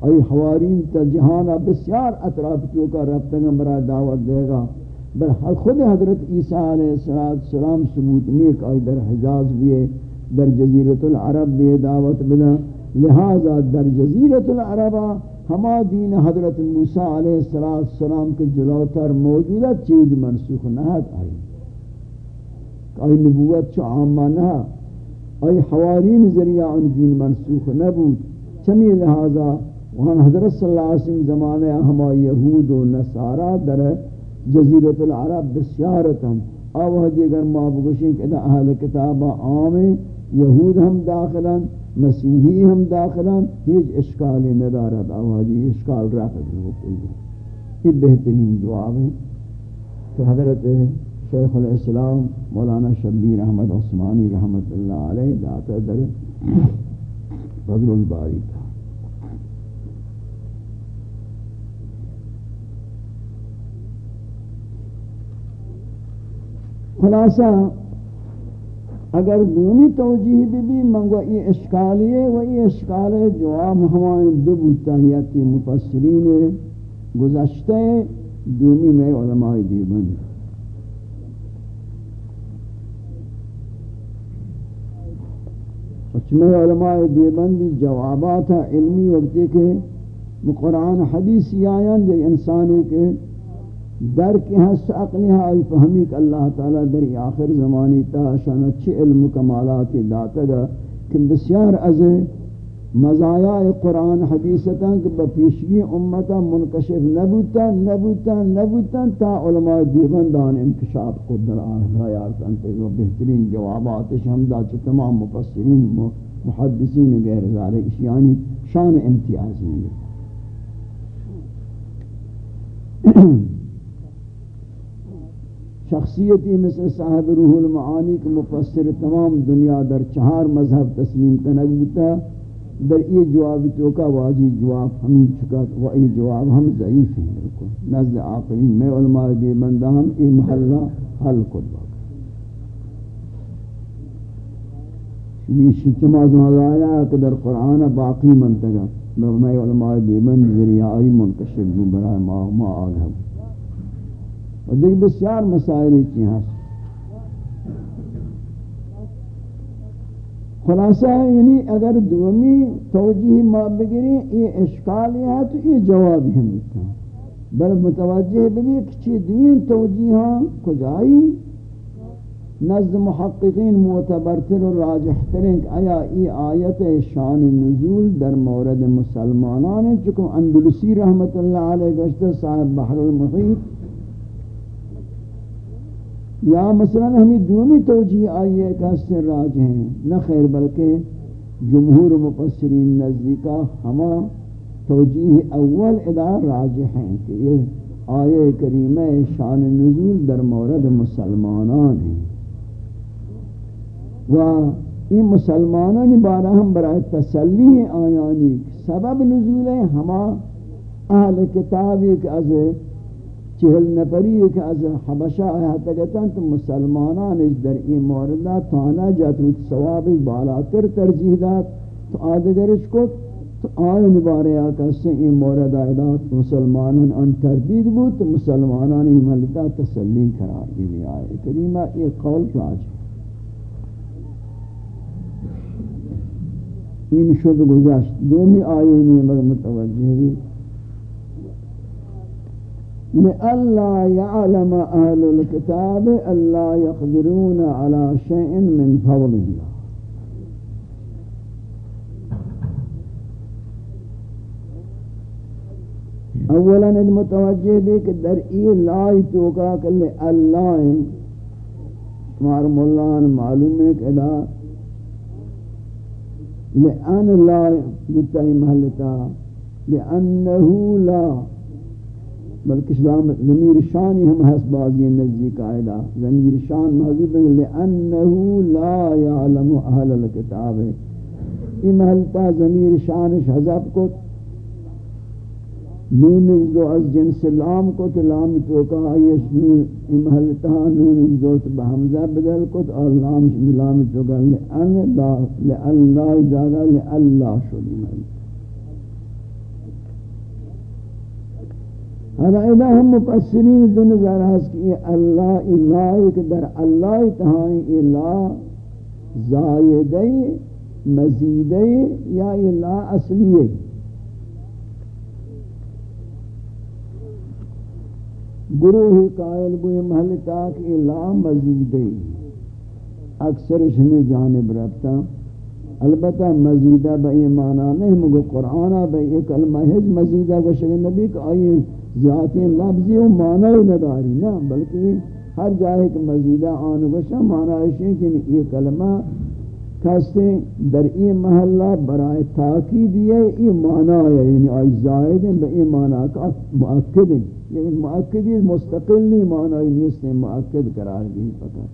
آئی حوارین تا جہانا بسیار اطراف چوکا رفتگا برا دعوت دے گا۔ بل خود حضرت عیسیٰ علیہ السلام ثبوت نیک آئی در حجاز بھی در جزیرت العرب بھی دعوت بنا۔ لہذا در جزیرت العرب ہما دین حضرت موسیٰ علیہ السلام کے جلوتر موجودہ چیز منسوخ نہت آئی۔ ای نبوت چو عامہ نہ ای حوارین ذریعہ ان دین منسوخ نبود۔ چمی لہذا وہاں حضرت صلی اللہ علیہ وسلم زمانے ہما یہود و نصارہ در جزیرت العرب بسیارتا. آوہ دیگر ما بگوشیں کہ دا اہل کتاب عام یہود ہم داخلا مسیحی ہم داخلا ہیچ اشکالی ندارد آوہ دی اشکال رکھت ہو کل یہ بہترین جواب ہے کہ حضرت شیخ الاسلام مولانا شبیر احمد عثمانی رحمت اللہ علیہ داتا در فضل الباری. خلاصہ، اگر دونی توجیہ بھی بھی منگو یہ اشکالی ہے و یہ اشکال جواب ہمائیں دو بوتا یا کی مفسرین گزشتے دونی میں علماء دیبند اچمے علماء دیبند جوابات علمی وقتی کے قرآن حدیثی آیاں یعنی جو انسانی کے در کی حس عقلی ہے فہمی کہ اللہ تعالی در آخر زمانی تا شان اچھی علم کمالات داتا گا کہ بسیار از مزایا قرآن حدیثتا کہ بپیشگی امتا منکشف نبوتا نبوتا نبوتا تا علماء دیبندان انکشاف کو در آیات انتے وہ بہترین جوابات شہمدہ چھ تمام مفسرین، محدثین غیر ذالک یعنی شان امتیاز میں شخصیتی مثل صاحب روح المعانی کے مفسر تمام دنیا در چہار مذہب تسلیم کنگ بتا در یہ جواب تو واجی جواب ہمیں چکا و یہ جواب ہم ضعیف ہیں بالکل۔ نزد عاقلین، میں علماء دی بندہ ہم، یہ محلہ حل کو باقا یہ شچما زمانا کہ در قرآن باقی منتگا میں علماء دی بند ذریعہ منکشف برائے ما ما آگا و دیکھ بسیار مسائل کی ہیں۔ خلاصہ یعنی اگر دومی توجیہ ما بگری یہ اشکال ہے تو یہ جواب ہم ہوتا بل متوجہ بھی کچھ دوین توجیہاں کجائی؟ نزد محققین معتبرتر و راجح ترین کہ آیا ای آیت شان نزول در مورد مسلمانان چکو اندلسی رحمت اللہ علیہ گشتہ صاحب بحر المحیط یا مثلا ہمیں دومی توجیہ آئیے کہ اس سے راج ہیں، نہ خیر بلکہ جمہور مفسرین نزدیکا ہما توجیہ اول ادا راج ہیں کہ یہ آیے کریمہ شان نزول در مورد مسلمانان ہیں۔ و این مسلمانان بارہ ہم برای تسلی آیانی سبب نزول ہے، ہما اہل کتاب ایک از چہل نفری کہ از حبشہ آیا تگتن تو مسلمانان در این موردہ تانا جات وہ ثواب بالاتر ترجیح داد. تو آدگرش کو تو آئین بارے آکا این مورد آئیدات مسلمانان ان تردید بود، تو مسلمانان این ملتا تسلیم قرار دی آئے کریمہ یہ قول راج این شد گزشت دومی آئینی متوجہ بھی لئلا يعلم أهل الكتاب ألا يقدرون على شيء من فضل الله. اولا المتوجہ بھی کہ در ای لائی توقع کہ لیے اللہ مار مولان معلوم ہے کہ دا لئن لا بتائی محلتا لئنہو لا بلکہ اسلام ضمیر شانی ہم حس بازی نزدی قائدہ ضمیر شان محضوب ہے لئنہو لا یعلم اہل الكتاب ہے۔ یہ محلتا ضمیر شانش حضب کو نون دو از جنس لام کو تو لام تو کہا یہ نون یہ محلتا نون دو بحمزہ بدل کو اور لام لام تو کہا لئن لا لئن لا جاگا لئن لا شدی محلتا ہم اذا ہم مفسرین دو نظر ہے کہ اللہ الہ کہ در اللہ تہائیں الہ زائدہ، مزیدہ یا الہ اصلی گروہ قائل بوئی محل تاک الہ مزیدہ اکثر ہمیں جانب رفتا البتہ مزیدہ با ایمانا نہیں مگو قرآن با کلمہ ہج مزیدہ کو شکر نبی کہ آئی زیادتی لفظی و یعنی معنی نداری. نا بلکہ ہر جائے کہ مزیدہ آن گوشا معنی ہے کہ یہ کلمہ کستے در ای محلہ برائے تاقید یہ ای معنی ہے یعنی آئی زائد ہیں با ای معنی کا مؤکد ہیں یعنی مؤکدی مستقلی معنی نہیں اس نے مؤکد قرار دی پکا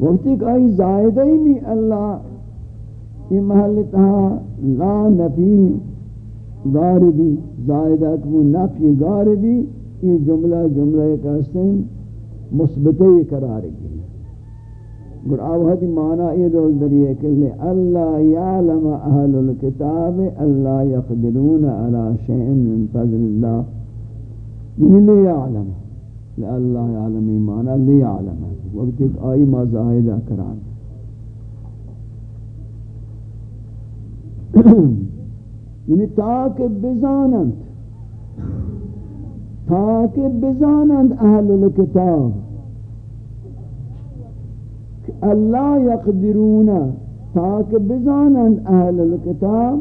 وقتی کہ آئی زائد ہی بھی اللہ ای محل تہا لا نفی غاربی زائدہ کمو نفی غاربی یہ جملہ جملہ کہتے ہیں مثبتی قرار گئی۔ گر آوہدی معنی یہ رول دریئے کہ اللہ یعلم اہل الكتاب اللہ یقدرون علی شئن من فضل اللہ۔ یعنی لیے یعلم، لیے اللہ یعلم معنی، لیے یعلم۔ وقت ایک آئی ما زائدہ کران یعنی تاکہ بزانند تاکہ بزانند اہل الكتاب اللہ یقدرون تاکہ بزانند اہل الكتاب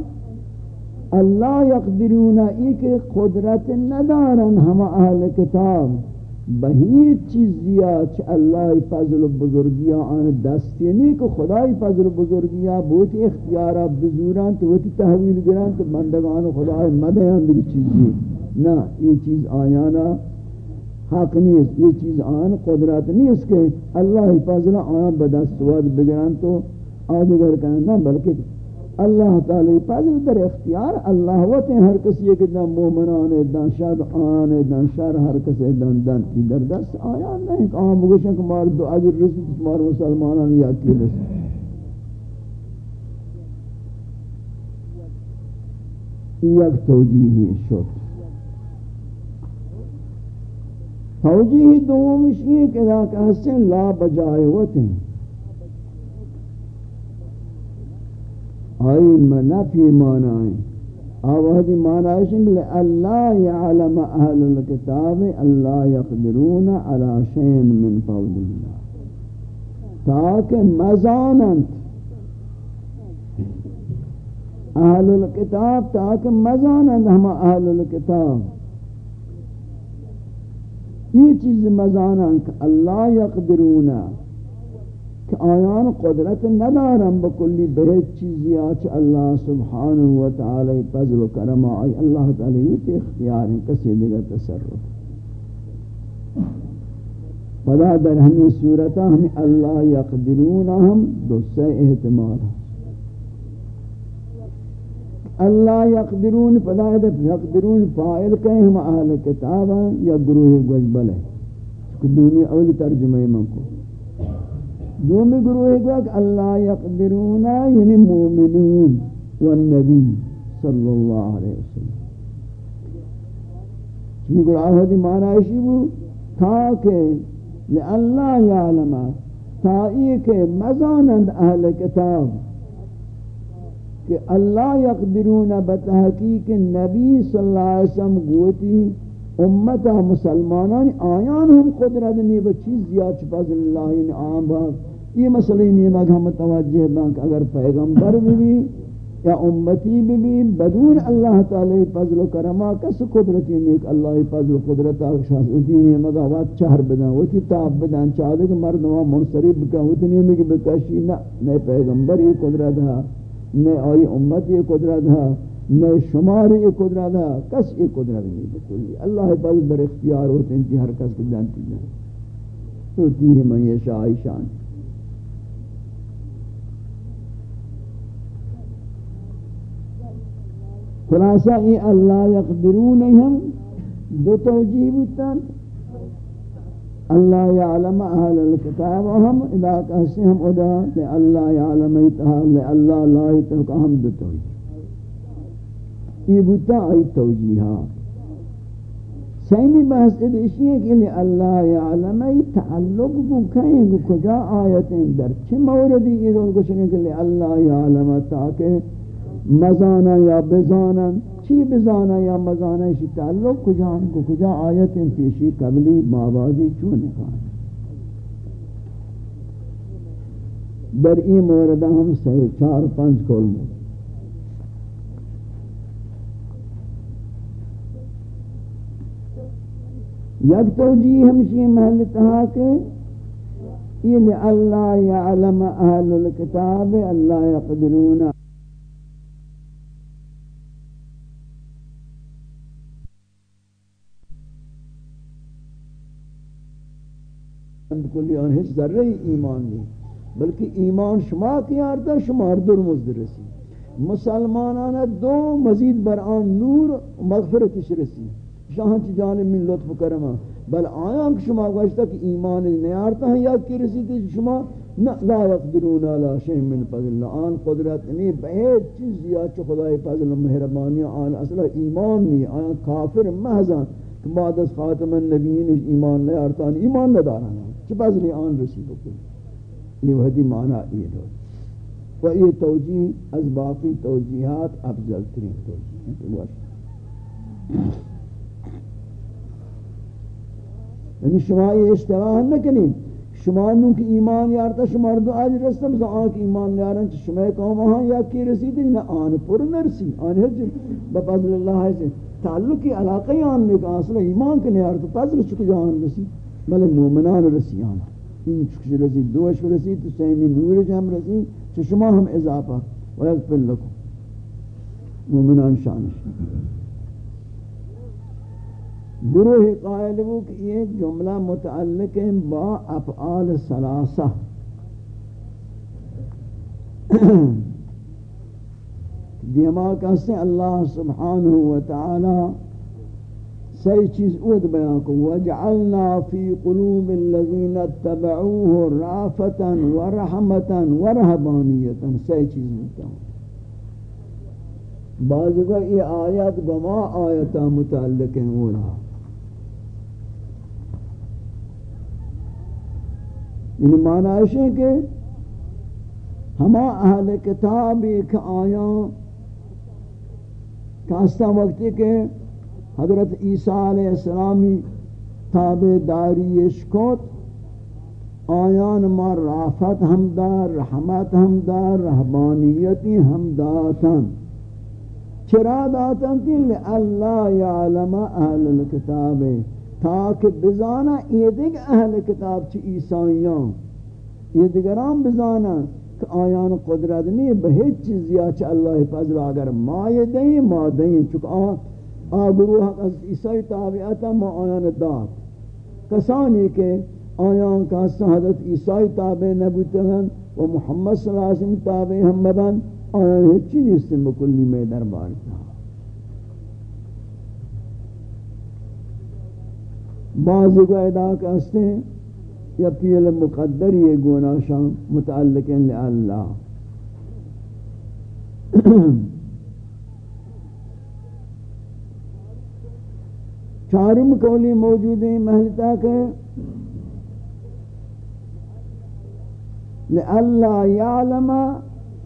اللہ یقدرون ایک قدرت ندارن ہم اہل کتاب۔ بہیت چیزیا چھ اللہ فضل و بزرگیا آن دستی یعنی نہیں کہ خدای فضل و بزرگیا بہت اختیارہ بزوران تو بہت تحویل گران تو بندگان خدای مدہن دیکھ چیزی نا یہ چیز آیانا حق نیست یہ چیز آن قدرت نیست کہ اللہ فضل آن بدست واد بگران تو آدھگر کرنا بلکہ اللہ تعالی فضل در اختیار اللہ وقت ہر کسی ایک دن مومنان دن شاد آن دن شر، ہر کسی دن دن کی در دست آیا نہیں کہ آن بگوشن کہ مار دو اگر رسی مار مسلمانان یا کی رسی یک توجیہی شکر توجیہ دومش یہ کہ ذا کہ لا بجائے ہوتے آئی منفی معنی آوہدی معنی ہے کہ اللہ یعلم اہل الكتاب اللہ یقدرون على شین من فضل اللہ۔ تاکہ مزانند، اہل الكتاب تاکہ مزانند ہم اہل الكتاب یہ چیز مزانن کہ اللہ یقدرونا کہ آیان قدرت ندارن بکلی بہت چیزی آچ اللہ سبحانہ وتعالی فضل و کرم آئی اللہ تعالی یہ اختیار ہیں کسی دیگر تصرف. فلا در ہمیں صورتہ ہمیں اللہ یقدرونا ہم دوسرے احتمال ہیں اللہ یقدرون فدایت یقدرون فائل کہیں ہم اہل کتاب ہیں یا گروہ گوجبل ہے دومی اولی ترجمہ من کو. دومی گروہ گوجبل اللہ یقدرون یعنی مومنون والنبی صلی اللہ علیہ وسلم۔ چمی گروہ آہدی معنی ایشی بو تاکہ لئلہ یعلم تائی کہ مزانند اہل کتاب کہ اللہ یقدرون بتحقیق نبی صلی اللہ علیہ وسلم گوتی امتا مسلمانان آیان ہم قدرت نہیں بچیز زیاد فضل اللہ یعنی ان آم باق یہ مسئلہ نہیں مگ ہم متوجہ بانک اگر پیغمبر بھی یا امتی بھی بدون اللہ تعالی فضل و کرما کس قدرتی نیک اللہ فضل و قدرت شخص اتی نہیں مگا وات چہر بدن وتی تاب بدن چاہدے کہ مرد وہاں منصریب بکا ہوتی نہیں مگی بکشی نا نئے پیغمبر یہ قدرت ہے، نہ آئی امت یہ قدرت ہے، نہ شمار یہ قدرت ہے، کس یہ قدرت نہیں؟ بکلی اللہ پاس در اختیار ہوتے ہیں ہر کس کے دانتی جائیں ہوتی ہے من یہ شاہی شان۔ خلاصہ یہ اللہ یقدرون ہم دو توجیہ بیتا اللہ یعلم اہل الكتاب ہم اذا کہتے ہم ادا کہ اللہ یعلم ایتہا لے اللہ لا ایتہا ہم دو توجیہ یہ بتا ای توجیہا. سیمی بحث ادھیشی ہے کہ لے اللہ یعلم ای تعلق کو کہیں گو کجا آیتیں در چھ موردی یہ دون کو سنیں کہ لے اللہ یعلم تاکہ مزانا یا بزانا چی بزانا یا مزانا اسی تعلق کجان کو کجا آیت ان پیشی قبلی مابادی چون نکان در این مورد ہم سے چار پانچ کول مورد یک توجیہ ہمشی محل تہا کہ یہ لئلہ یعلم اہل الكتاب اللہ یقدرون کلی یعنی آن ہیچ ذرہ ایمان نہیں، بلکہ ایمان شما کی آرتا شما در مزدرسی مسلمانان دو مزید بر آن نور مغفرتش رسی۔ شاہن چی جانب من لطف کرما۔ بل آیاں کہ شما گوشتا کہ ایمان نیارتا ہیں، یا کی رسیتی شما لا یقدرون علا شیء من فضل۔ اللہ آن قدرت نہیں، بہت چیز یا چو خدای فضل مہربانی، آن اصلا ایمان نہیں۔ آیاں کافر محضان کہ بعد از خاتم النبیین ایمان نیارتا ایمان ندارا چه بزلی آن رسی بکن۔ یہ وحدی معنی یہ دو۔ و یہ توجیح از باقی توجیحات افضل ترین توجیح یعنی شما یہ اشتراح نکنید شما نو کہ ایمان یارتا، شما دو آج رستم تو آن ایمان یارن چھ شما قوم وہاں یا کی رسیدی نہ آن پر نرسی، آن حج۔ بفضل اللہ ہے تعلقی علاقی آن نے اصلا ایمان کے نیار تو فضل چکو جان رسی۔ بل مومنان رسیان. این چکش رسید، دوش رسید تو سیمی نور جم رسید، چه شما هم اضافه. و یغفر لکم. مومنان شانش. گروہ قائل وہ کہ یہ جملہ متعلق ہے با افعال سلاسہ دیما کہتے ہیں اللہ سبحانہ وتعالی سی چیز أود بیان کو وجعلنا فی قلوب الذین اتبعوه رافتا ورحمتا ورہبانیتا سی چیز ہوں بعض کا یہ آیات گما آیتا متعلق ہیں رہا. یعنی معنی ہے کہ ہما اہل کتاب ایک آیاں کاستا وقتی کہ حضرت عیسیٰ علیہ السلامی تابع داری اشکوت، آیان ما رافت ہمدار رحمت ہم ہمدار رحبانیتی ہمداتن چرا داتن کہ لئلہ یعلم اہل الكتاب، تاکہ بزانا یہ دیکھ اہل کتاب چی عیسائیاں۔ یہ دیگران بزانا کہ آیان قدرت نہیں، بہت چیزیا چی اللہ فضل اگر ما یہ دیں، ما دیں چکہ آن آگروہ از عیسیٰ تابعیتا ما آیان داد. کسانی کے آیان کا حضرت عیسیٰ تابع نبوتا ہیں و محمد صلی اللہ علیہ وسلم تابع ہم مبن آیان ہچی نیستن بکلی میں دربار. تھا بعضی کو ادا کہتے ہیں یا پیل مقدر یہ گوناشان متعلق لعلہ چارم کولی موجود ہیں محلتا کہ لئلا یعلم،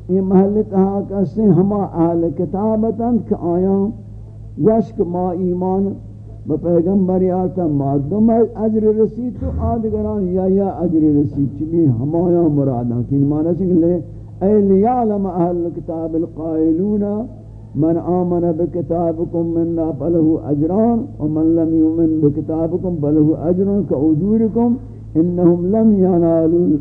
یہ محلتا کسی ہما اہل کتابتا کہ آیاں وشک ما ایمان با پیغمبر آتا مادم اجر رسید تو آدگران یا یا اجر رسید چلی ہمایا مرادہ کین معنی سکلے اے لیعلم اہل کتاب القائلون من آمن بكتابكم منا فله أجران ومن لم يؤمن بكتابكم فله أجر كأجوركم إنهم لم ينالوا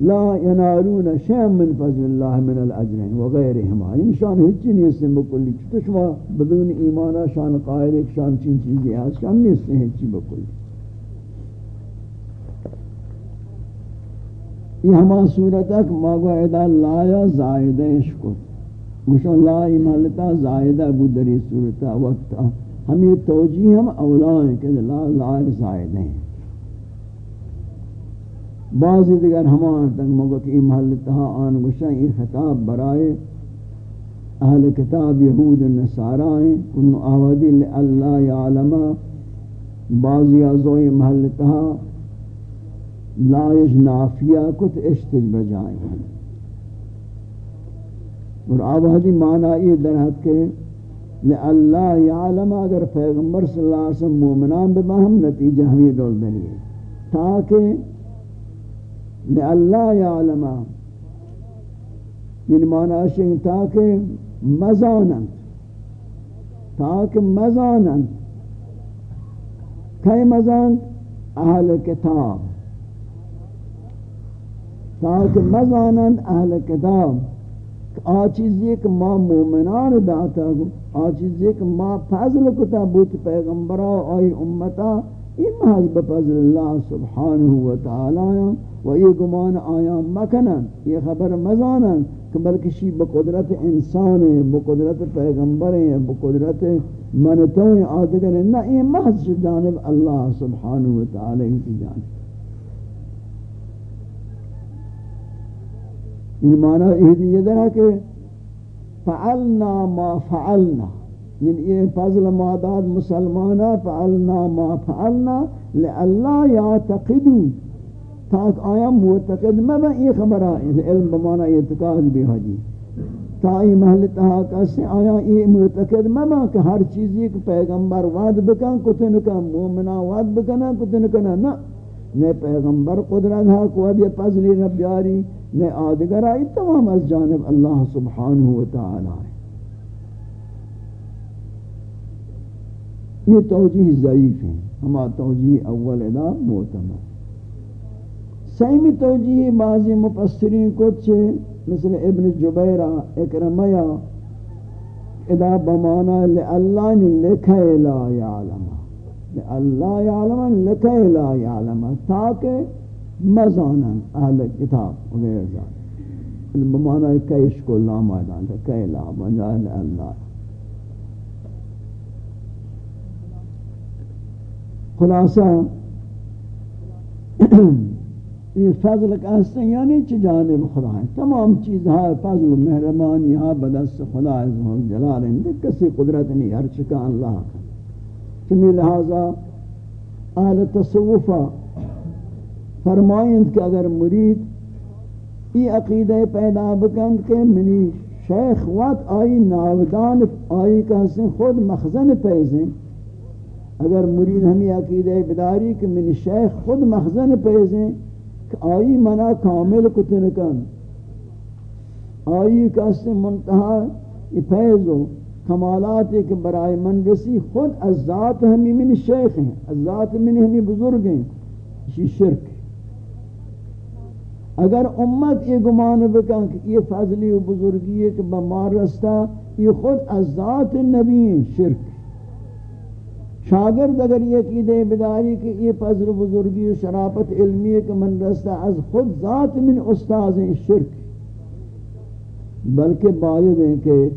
لا ينالون شيئا من فضل الله من الأجرين وغيرهما إن یعنی شان هجي نيسن بكل تشما بدون إيمانا شان قائل ایک شان چين چيزي هست، شان نيسن هجي بكل یہ ہما صورت ہے کہ ماغو ایدہ لایا زائدہ شکر مش اللہ مالتا زائدہ بودری صورتا وقتا ہم یہ توجیہ ہم اولا ہیں کہ لا لا زائد ہیں۔ بعضی دیگر ہمان تک مگو کہ محلتا ہاں آن گشا یہ خطاب برائے اہل کتاب یہود النصارائیں ان آوادی اللہ یعلم بعضی ازوئی محلتا ہاں لا نافیہ کت اشتج بجائیں اور آبادی معنی یہ درہت کے لئلہ یعلم اگر پیغمبر صلی اللہ علیہ وسلم مومنان بمہم نتیجہ ہمیں دول دنی ہے۔ تاکہ لئلہ یعلم یعنی معنی ہے تاکہ مزانند تاکہ مزانند، کئی مزانند؟ اہل کتاب۔ تاکہ مزانند اہل کتاب۔ آ چیزی کہ ما مومنان داتا آ چیزی کہ ما فضل کتا بوت پیغمبرا، آئی امتا یہ محض بفضل اللہ سبحانہ وتعالی و یہ گمان آیا مکنن، یہ خبر مزانن کہ بلکہ شی بقدرت انسان ہے بقدرت پیغمبر ہے بقدرت منتوں آدگر ہیں نہ یہ محض جانب اللہ سبحانہ وتعالی کی جانب۔ یہ معنی یہ درہ کہ فعلنا ما فعلنا یعنی یہ فضل معداد مسلمانا، فعلنا ما فعلنا لئلا یعتقدو تاک آیا معتقد مبا یہ خبر آئی علم بمانا اعتقاد بھی حجی تا ای محل تحاک سے آیا یہ معتقد مبا کہ ہر چیزی کہ پیغمبر وعد بکن کتنکا مومنا وعد بکنا کتنکنا نا نے پیغمبر قدرت حق وعد یہ فضلی رب نے آدگر آئی تمام از جانب اللہ سبحانہ وتعالی ہے۔ یہ توجیہ ضعیف ہیں۔ ہما توجیہ اول ادا محتمل سیمی توجیہ بعضی مفسرین کو چھے مثل ابن جبیرہ اکرمیہ ادا بمانا لئلہ لکھے لا یعلم۔ لئلہ یعلم لکھے لا یعلم، تاکہ مزانا اہل کتاب وغیر ذات بمانا کئیش کو لا مائدان تھا کئی لا بجائے لئلہ خلاصہ، یہ فضل کا حصہ یعنی چی جانب خدا ہے۔ تمام چیز ہاں فضل و مہربانی ہاں بدست خدا ہے جلال ہے۔ کسی قدرت نہیں، ہر چکا اللہ کا۔ چمی لہذا اہل تصوفہ فرمائند کہ اگر مرید یہ عقیدہ پیدا بکند کہ منی شیخ وقت آئی ناودان آئی کہ خود مخزن پیزیں اگر مرید ہمیں عقیدہ بداری کہ من شیخ خود مخزن پیزیں کہ آئی منا کامل کتنکن آئی کس منتہا یہ پیزو کمالات کہ برائے من رسی، خود از ذات ہمیں من شیخ ہیں، از ذات من ہمیں بزرگ ہیں. اسی شرک. اگر امت یہ گمان بکن کہ یہ فضلی و بزرگی ہے کہ بمار رستا یہ خود از ذات نبی شرک. شاگرد اگر یہ قیدے بداری کہ یہ فضل و بزرگی و شرافت علمی ہے کہ من رستہ از خود ذات من استاذ شرک. بلکہ باید ہیں کہ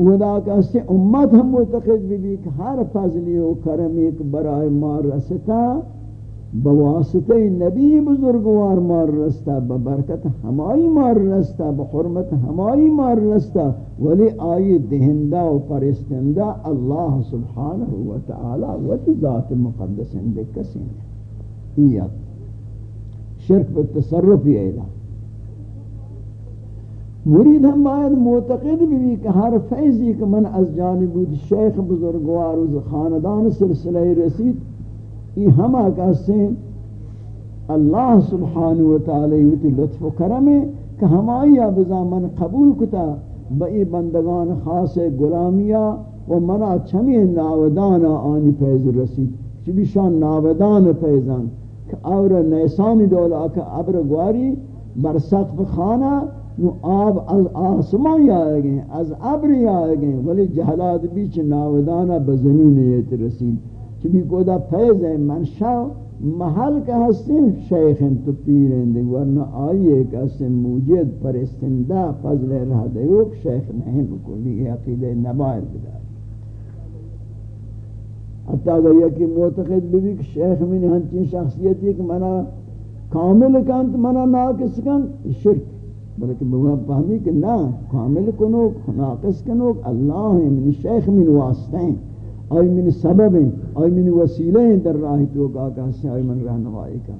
ودا کا سے امت ہم متقد بھی بھی کہ ہر فضلی و کرم ایک برائے مار رستا بواسطہ نبی بزرگوار مار رستا ببرکت ہمائی مار رستا بحرمت ہمائی مار رستا ولی آئی دہندہ و پرستندہ اللہ سبحانہ وتعالی و ذات مقدس اندے کسی نے۔ ایت شرک پر تصرف ہی ایدہ مرید ہم باید معتقد بھی بھی کہ ہر فیضی کہ من از جانب شیخ بزرگوار و خاندان سلسلہ رسید یہ ہما کہتے اللہ سبحانہ وتعالی وتی لطف و کرم ہے کہ ہمائی ابزا من قبول کتا بئی بندگان خاص غلامیا و منا چمی ناودان آنی پیز رسید چبی شان ناودان پیزان کہ اور نیسانی دولا کہ عبر گواری بر سقف خانہ نو آب از آسمان آئے گئے از عبر آئے گئے ولی جہلات بیچ ناودانہ بزمین یہ رسید چبی کودا فیض ہے منشا محل کا ہستیں شیخ تو پیریں دے ورنہ آئیے کہ اسے موجد پر استندہ فضل رہ دیوک شیخ نہیں بکلی، یہ عقیدہ نبائر حتی اگر یکی معتقد بھی کہ شیخ میں ہنچین شخصیت ہے کہ منا کامل کانت منا ناقص کانت شرک بلکہ بہت فہمی کہ نا کامل کنوک، ناقص کنوک، اللہ ہے من شیخ من واسطہ ہیں۔ آئی من سبب ہیں، آئی من وسیلہ ہیں در راہی تو کا کہا آئی من رہنوائی کا۔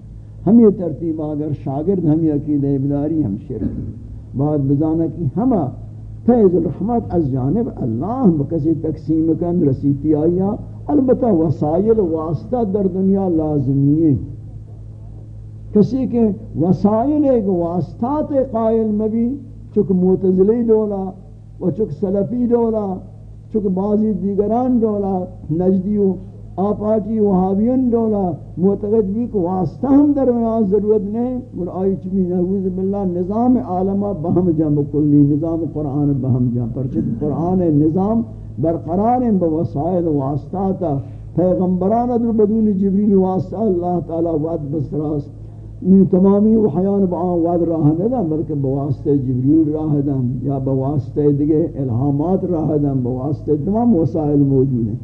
ہم یہ ترتیب اگر شاگرد، ہم یہ عقیدہ ابداری، ہم شرک بعد بزانا کی ہما فیض الرحمت از جانب اللہ بکسی تقسیم کند رسیتی آیا البتہ وسائل واسطہ در دنیا لازمی ہے کسی کے وسائل ایک واسطات قائل مبی چک معتزلی دولا و چک سلفی دولا۔ چک بعضی دیگران دولا نجدی و آپاٹی وہابین دولا معتقد بھی کہ واسطہ ہم درمیان ضرورت نہیں اور آئی چمی نعوذ باللہ نظام عالمہ بہم جام کلی، نظام قرآن بہم جام پرچت قرآن نظام برقرار بوسائل واسطہ پیغمبران در بدون جبریل واسطہ اللہ تعالی وعد بسراس یہ تمامی وحیان بعان وعد راہ ندا بلکہ بواسطہ جبریل راہ دم یا بواسطہ دیگے الہامات راہ دم بواسطہ تمام وسائل موجود ہیں۔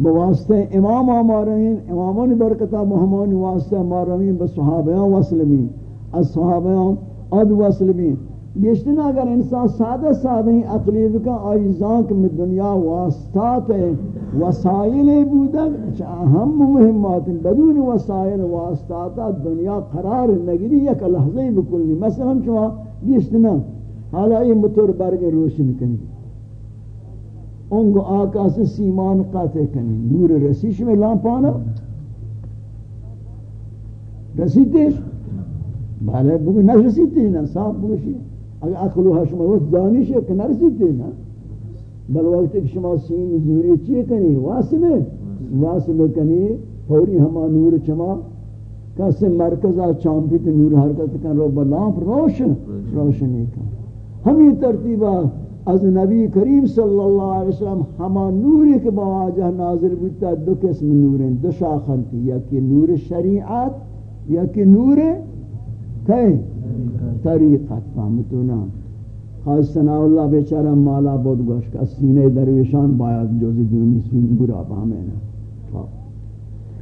بواسطہ امام آمارین امامان برکتہ محمان واسطہ آمارین بصحابیان وسلمین از صحابیان اد وسلمین بیشتنا اگر انسان سادہ سادہ ہی عقلی بکا آئی زانک میں دنیا واسطات ہے وسائل بودن اچھا، اہم مهمات بدون وسائل واسطات دنیا قرار نگری یک لحظه بکلی مثلا شما بیشتنا حالا یہ مطور برگ روشن کنی۔ انگو آقا سے سیمان قاطع کنی۔ نور رسیش میں لامپانا۔ رسیدش بھلے بگو نہ رسیدتی نا، صاحب بگوشی اگر اقلو حشمہ وقت دانش ہے کہ بل وقت کہ شما سیم زوری چیئے کنی؟ واصلے واصلے کنی، فوری ہما نور چما کسی مرکزہ چامپیت نور حرکت کن، رو بلامپ روشن. روشنی کن ہمیں ترتیبہ از نبی کریم صلی اللہ علیہ وسلم ہما نوری کے بواجہ نازل بودتا دو قسم نوریں دو شاخن تھی یا کہ نور شریعت یا کہ نور کئی طریقت فهمتونا خاص سنا اللہ بیچارہ مالا بود گوش کا سینے درویشان باید جوزی دونی سین برا پامینا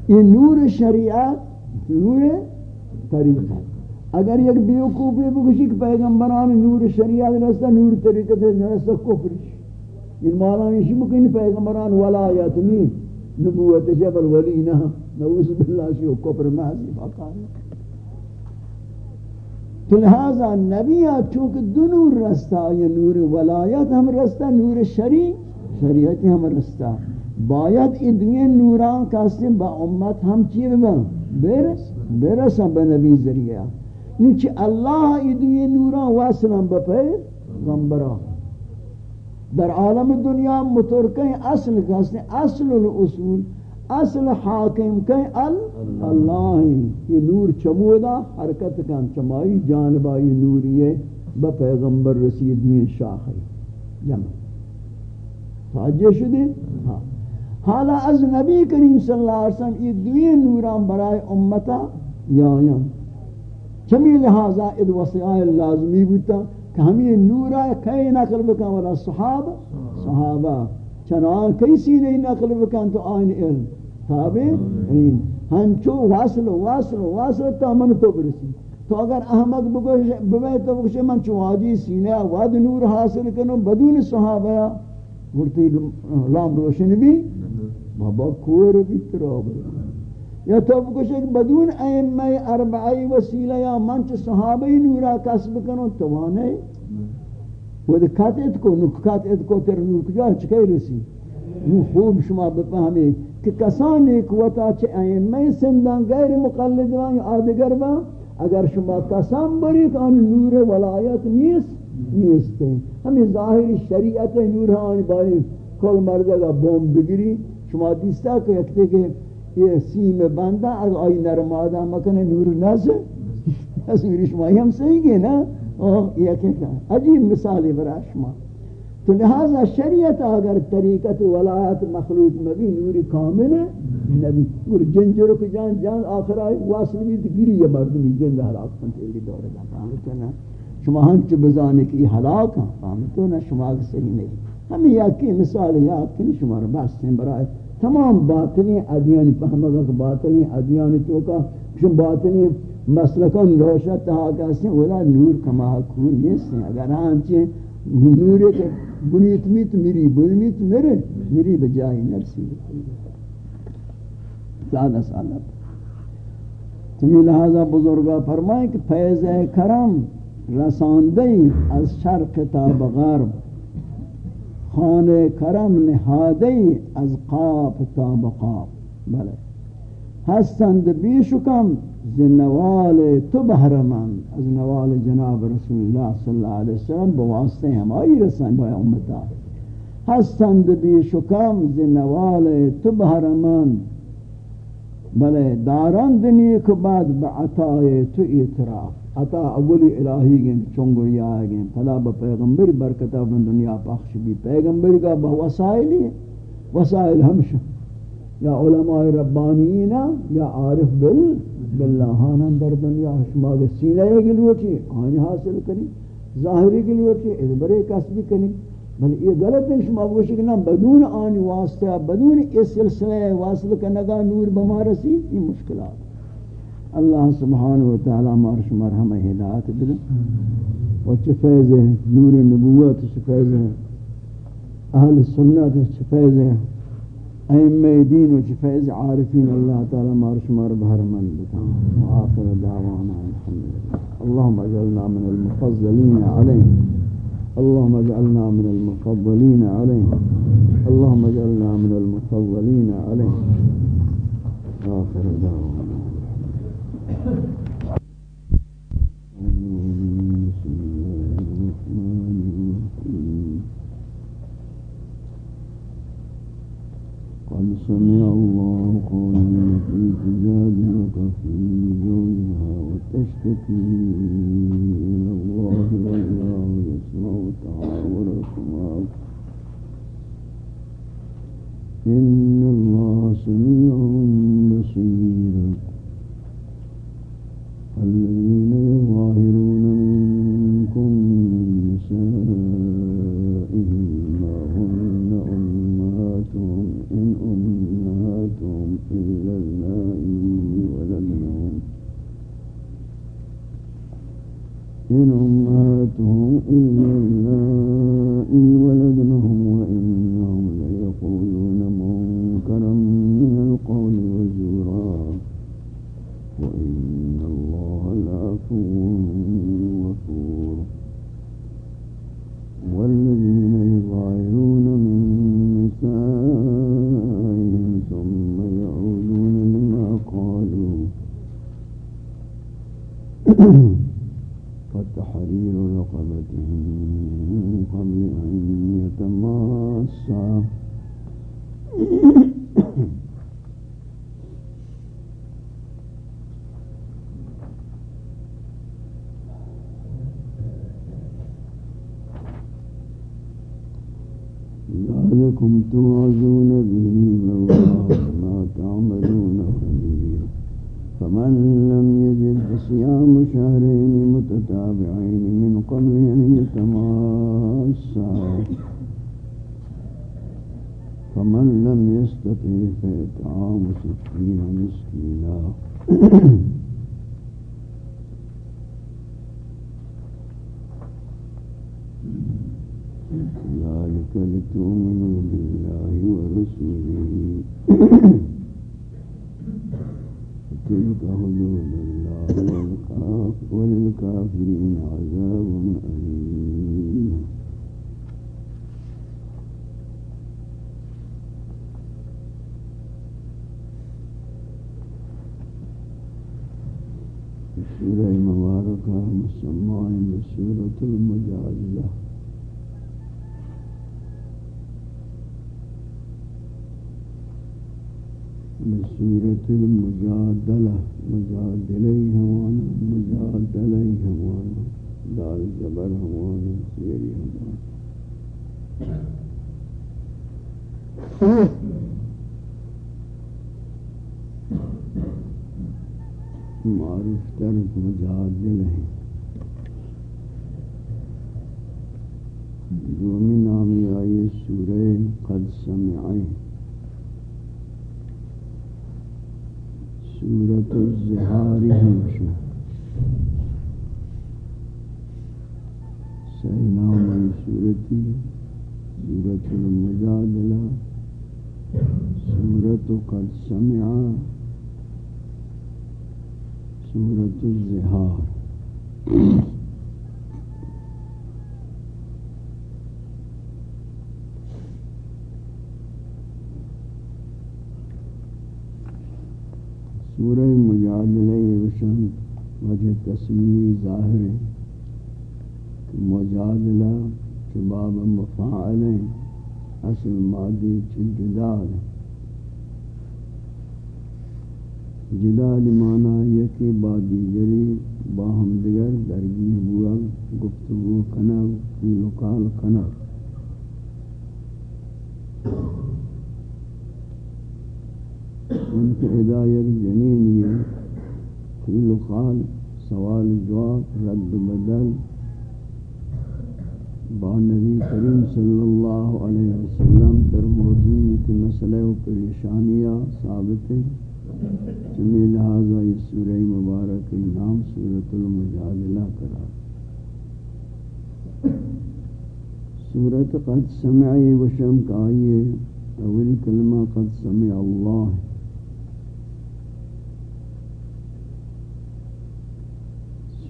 یہ نور شریعت نور طریقت اگر یک بیوقوفی بکشی کہ پیغمبران نور شریعت رستا نور طریقت رستا کفرش ان مالا میشی بکنی پیغمبران ولایت نی۔ نبوت جبل ولی نہ۔ نعوذ باللہ شیو کفر محضی فاقانی تو لہذا نبی چونکہ دو نور رستا یہ نور ولایت، ہم رستا نور شریع شریعت ہم رستا باید ای دوی نوران کاستے با امت ہم چیئے ببن برس برسا بنبی ذریعہ۔ نیچے اللہ ایدوی نورا واسلام بپے غمبرا در عالم دنیا مترکیں، اصل کہتے اصل الاصول۔ اصل حاکم کہیں اللہ۔ یہ نور چمودا حرکت کن چمائی جانبائی نوری با پیغمبر رسید میں شاخ ہے۔ جمع۔ توجہ شدی ہاں۔ حالا از نبی کریم صلی اللہ علیہ وسلم یہ دوی نوران برای امتا یا یا۔ چمی لہذا اد وسائل لازمی بوتا کہ ہمیں نورا کئی نقل بکن ولا صحابہ۔ صحابہ۔ چنان کئی سینے نقل بکن تو آئین علم تابعین ہنچو واصل واصل واصل تا من تو برسی۔ تو اگر احمد بگوش بمے تو بگوش من چو واجی سینے واد نور حاصل کنو بدون صحابہ ورتی لام روشن بھی، بابا کور بھی تراب۔ یا تو بکشک بدون ائمہ اربعی وسیلہ یا من منچ صحابی نورا کسب کنو توانے و ده کو نو کاتت کو تر نو کجا چکی رسی نو خوب شما بفهمی که کسانی که وطا چه ائمه سندان غیر مقلدان یا آدگر با اگر شما قسم برید آن نور ولایت نیست نیسته همین ظاهر شریعت نور آن باید کل مردگا بوم بگیری شما دیستا که یکتے کہ یہ سیم بندہ اگر آئی نرم آدم مکنه نور نزد نزد شما هم صحیح گئی نه نا یہ کہتا عجیب مثالی برا شما۔ تو لہذا شریعت اگر طریقت ولایت مخلوط مبی نوری کامل ہے نبی۔ اور جنجر کو جان جان آخر آئی واصل بھی گری یہ مردمی جن حلاق کن تیلی دور دا فهمتو نا شما ہنچ بزانے کی حلاق ہیں فهمتو نا شما صحیح نہیں ہمیں یکی مثال یاد کنی شما رو بحث ہیں برای تمام باطنی ادیان فهمگا باطنی ادیان تو کا چون باطنی مسلکان روشن تہا کسی اولا نور کما کون نیست اگر آنچه نور کے بنیت میت میری بنیت میرے میری بجائی نرسی زیادہ سالت تمہیں لہذا بزرگا فرمائے کہ فیض کرم رساندئی از شرق تا بغرب خان کرم نهاده از قاب تا بقاب بله. هستند بیشکم زنوال تو بہرمن از نوال جناب رسول اللہ صلی اللہ علیہ وسلم بواسطے ہمائی رسائیں بائی امتا ہستند بی شکم زنوال تو بہرمن بلے داران دنی کو بعد بعطائے تو اعتراف. عطا اولی الہی گئن چونگوری آئے گئن پلا با پیغمبر برکتہ بن دنیا پخش بھی پیغمبر کا با وسائلی. وسائل ہمشہ یا علماء ربانیین یا عارف بل باللہ در دنیا شما کے سینہ گلوٹی آنی حاصل کنی ظاہری گلوٹی ادبرے کسبی کنی. بل یہ غلط ہے شما گوشی کہ نہ بدون آنی واسطہ بدون اس سلسلہ واصل کنگا نور بمارسی یہ مشکلات. اللہ سبحانہ وتعالی مار شما ہمیں ہدایت بدن و چه فیض نور نبوت، چه فیض اہل سنت، چه فیض ائمہ دین و چه فیض عارفین اللہ تعالی مارش مار شما بہر وآخر دعوانا الحمدللہ۔ اللهم اجعلنا من المفضلین علیہ۔ اللهم اجعلنا من المفضلين عليه اللهم اجعلنا من المفضلين عليه آخر دعوانا قد سمع الله قول التي تجادلك في زوجها وتشتكي إلى الله والله يسمع تحاوركما. إن الله سميع بصير. الذين توعزون به والله ما تعملون خبير. فمن لم يجد صيام شهرين متتابعين من قبل أن يتماسا. فمن لم يستطع فإطعام ستين مسكينا. ذلك لتؤمنوا تهدون الله وللكافرين عذاب أليم. السورة المباركة مسمى بسورة المجادلة. بسورة المجادلة مجادلة هوانا مجادلة هوانا دال زبر هوانا سيري هوانا معروف ترک مجادلة ہے۔ دومی نامی آئی سورہ قد سمعی سورة الزهار همشة سينام سورتي سورة المجادلہ سورة قد سمع سورة الزهار سورہ مجادلہ وشن وجہ تصویر ظاہر مجادلہ باب مفاعل اصل مادی چل جدال جدال مانا یکی با دیگری با ہم دیگر درگی ہوا گفتگو کنگ کی لکال کنگ۔ ان کے ادایت جنین یہ قیل و قال سوال، جواب، رد، بدل. با نبی کریم صلی اللہ علیہ وسلم در موضوع کی مسئلہ و پریشانیاں ثابت ہیں چمی لہذا یہ سورہ مبارک نام سورة المجادلہ کرا۔ سورة قد سمعی وشم کا آئیے، اولی کلمہ قد سمع اللہ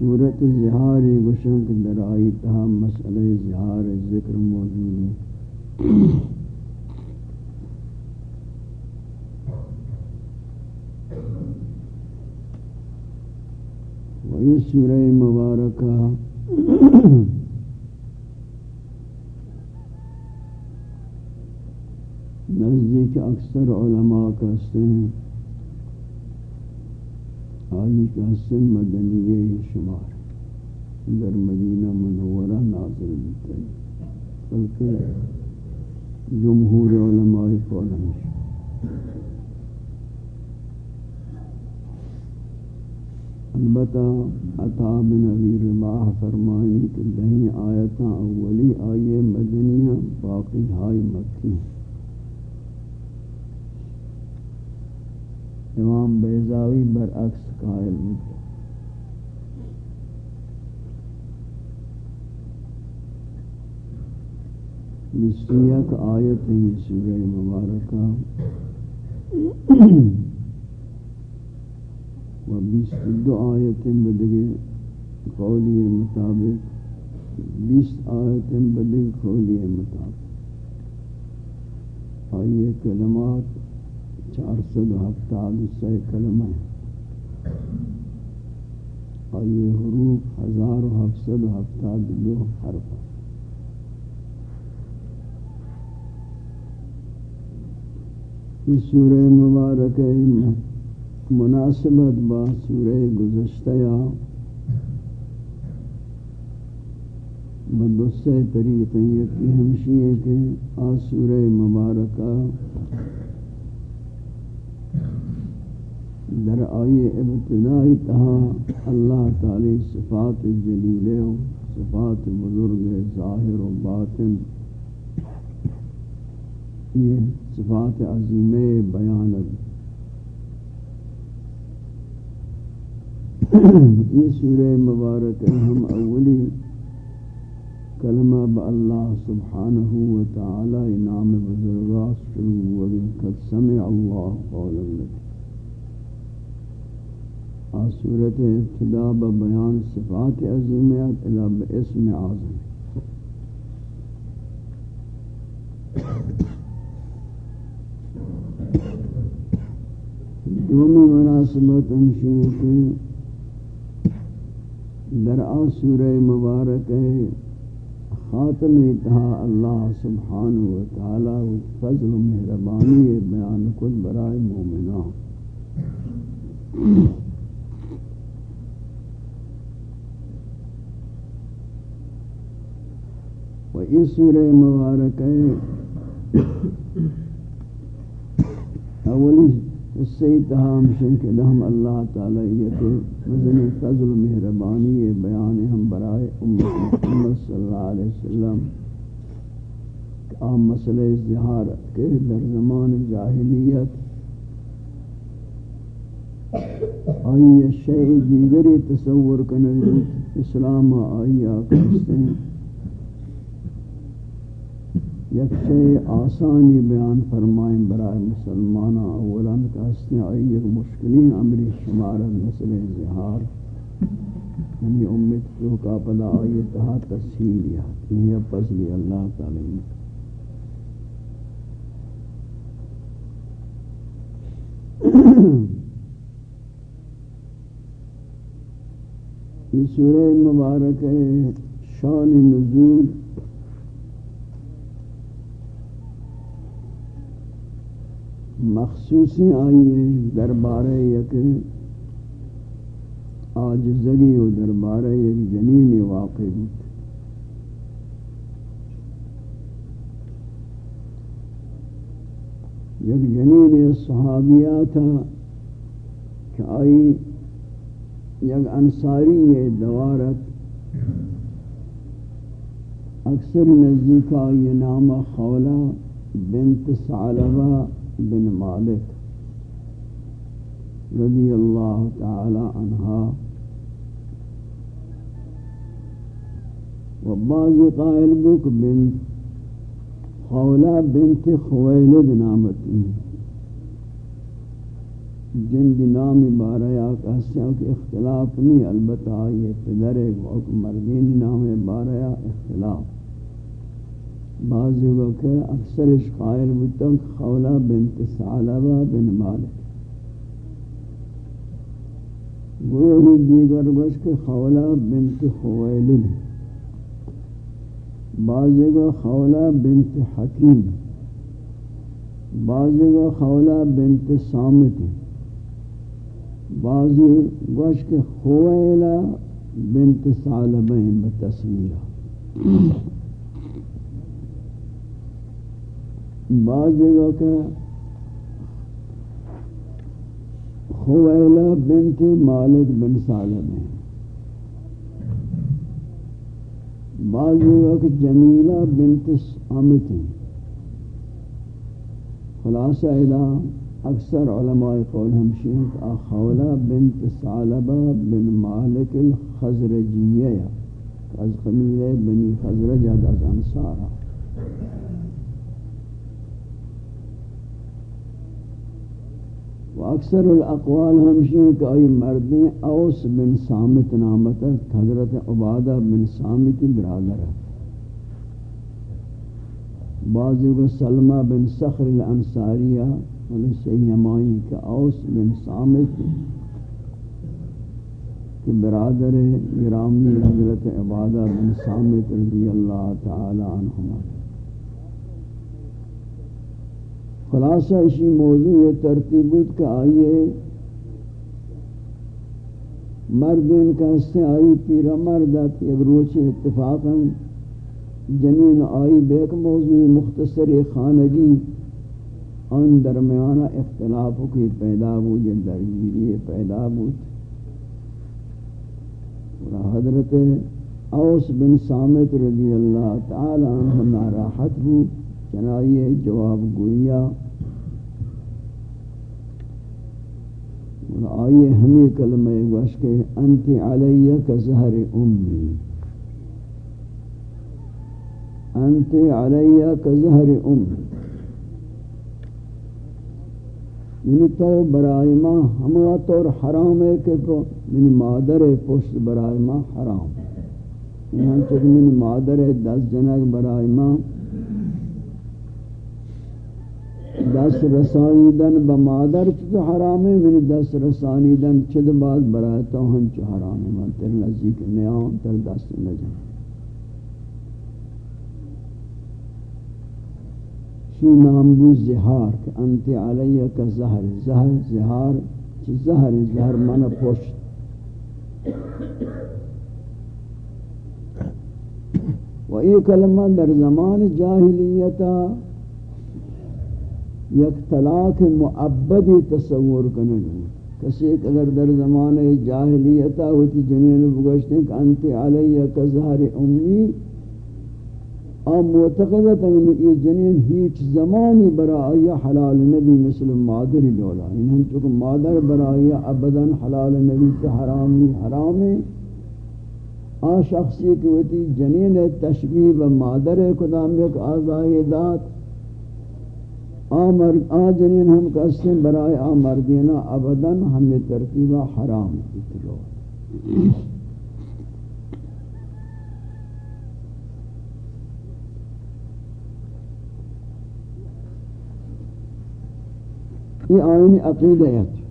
صورت زہار گشن کے درائی تہا مسئلہ زہار ذکر موجود ہے۔ وہی سورہ مبارکہ نزدیک اکثر علماء کہتے ہیں آئی کا حسن مدنی شمار در مدینہ منورہ نازل بیتا ہے، بلکہ جمہور علماء فولنش البتہ عطا بن ابی رباح فرمائنی کہ دہیں آیتاں اولی آئیے مدنیہ باقی ہائی مکی ہیں۔ امام بیزاوی برعکس قائل ہوتا بیسیک آیت ہی سورہ مبارکہ و بیست دو آیتیں بدگے قولی مطابق. بیست آیتیں بدگے قولی مطابق. آئیے کلمات چار سو ہفتاد سے کلمہ اور یہ حروف ہزار و ہفصد ہفتاد دو حرف یہ سورہ مبارک مناسبت با سورہ گزشتہ بدسے طریقے یکی ہمشی ہے کہ آ سورہ مبارکہ در آئی ابتدائی تہا اللہ تعالی صفات جلیلے و صفات بزرگ ظاہر و باطن، یہ صفات عظیم بیان یہ سورہ مبارک ہم اولی کلمہ با اللہ سبحانہ و تعالی نام بزرگاس شروع وگن قد سمع اللہ قول اللہ صورت ابتدا بیان صفات عظیمیت الى اسم اعظم. دومی مناسبت ہمشی ہے کہ در آسور مبارک ہے خاتم اتحا اللہ سبحانہ وتعالی فضل و مہربانی بیان کل برائے مومنان. و اس سورہ مبارک ہے۔ اولی حصے تہام شنک لہم اللہ تعالی یہ کہ مزنی فضل مہربانی بیان ہم برائے امت محمد صلی اللہ علیہ وسلم عام مسئلہ اظہار کے در زمان جاہلیت آئی شیئی دیگری تصور کرنے اسلام آئی آکا ہیں۔ یک شے آسانی بیان فرمائیں برای مسلمان اولان کا ہستی آئی ایک مشکلین عمری شمارت مثل زہار یعنی امیت تو کا پدا آئی تسیل تسہیل یاتی ہے پزلی اللہ تعالیٰ یہ سورہ مبارک ہے شان نزول مخصوصی آئیے دربارہ یک آج زگی و دربارہ یک جنین واقع بود۔ یک جنین صحابیات کہ آئی یک انصاری دوارت اکثر نزدیکا یہ نام خولہ بنت ثعلبہ بن مالک رضی اللہ تعالی عنہ و بعض قائل بک بنت خولہ بنت خویلد نامتی جن دی نام باریا کہتے کہ اختلاف نہیں، البتہ یہ پدر ایک مردین نام باریا اختلاف۔ بعضی وقت اکثرش قائل بودتن خولہ بنت سعلبہ بن مالک. گروہ دیگر گوش کہ خولہ بنت خویلد بعضی کو خولہ بنت حکیم. بعضی کو خولہ بنت سامت بعضی گوش کہ خویلہ بنت سعلبہ بتسمیہ بعض جگہ کہ خویلہ بنت مالک بن سالم ہے بعض جگہ کہ جمیلہ بنت سامت ہے خلاصہ الہ اکثر علماء قول ہمشین کہ اخولہ بنت سالبہ بن مالک الخزرجیہ از قبیلہ بنی خزرج، از انصارہ۔ و اکثر الاقوال ہمشی کہ آئی مردیں اوس بن سامت نامت حضرت عبادہ بن سامت برادر ہے بعضی کو سلمہ بن سخر الانصاریہ ولی سیمائی کہ اوس بن سامت کہ برادر گرامی حضرت عبادہ بن سامت رضی اللہ تعالی عنہما۔ خلاصہ اسی موضوع یہ ترتیب بود کہ آئیے مرد ان کا سے آئی پیرا مردت ایک روچ اتفاقا جنین آئی بیک موضوع مختصر خانگی ان درمیانہ اختلاف کی پیدا بود، یا درگیری پیدا بود۔ حضرت اوس بن سامت رضی اللہ تعالی عنہ ناراحت بود چنائیے جواب گویا اور آئیے ہمیں کلمہ گوش کے انت علیہ کا زہر امی انت علیہ کا زہر امی یعنی تو برائے ماں ہموا طور حرام ہے کہ کو یعنی مادر پشت برائے ماں حرام۔ یہاں چک من یعنی مادر دس جنگ برائے ماں دست رسانیدن با مادر چیز حرام ہے منی دست رسانیدن چید بعد برای تو ہم چو حرام ہے من تر نزدیک نیام تر دست نجم شی نام بو زہار کہ انت علیہ کا زہر زہر زہار چی زہر زہر من پوشت و یہ کلمہ در زمان جاہلیتا یک طلاق معبدی تصور کرنے کسی ایک اگر در زمانے جاہلیتا ہوتی جنین بگوشتے ہیں کہ انت علیہ کا ظہر امی آم معتقدت ان یہ جنین ہیچ زمانی برائی حلال نبی مثل مادر دولا انہم چکہ مادر برائی ابدا حلال نبی سے حرام نہیں حرام ہے آ شخصی کی ہوتی جنین تشبیب مادر کدام یک آزائی دات آمر آجنین ہم کسیم برای آمردینا ابداً ہمیں ترتیبہ حرام اتلو یہ آئینی عقیدیت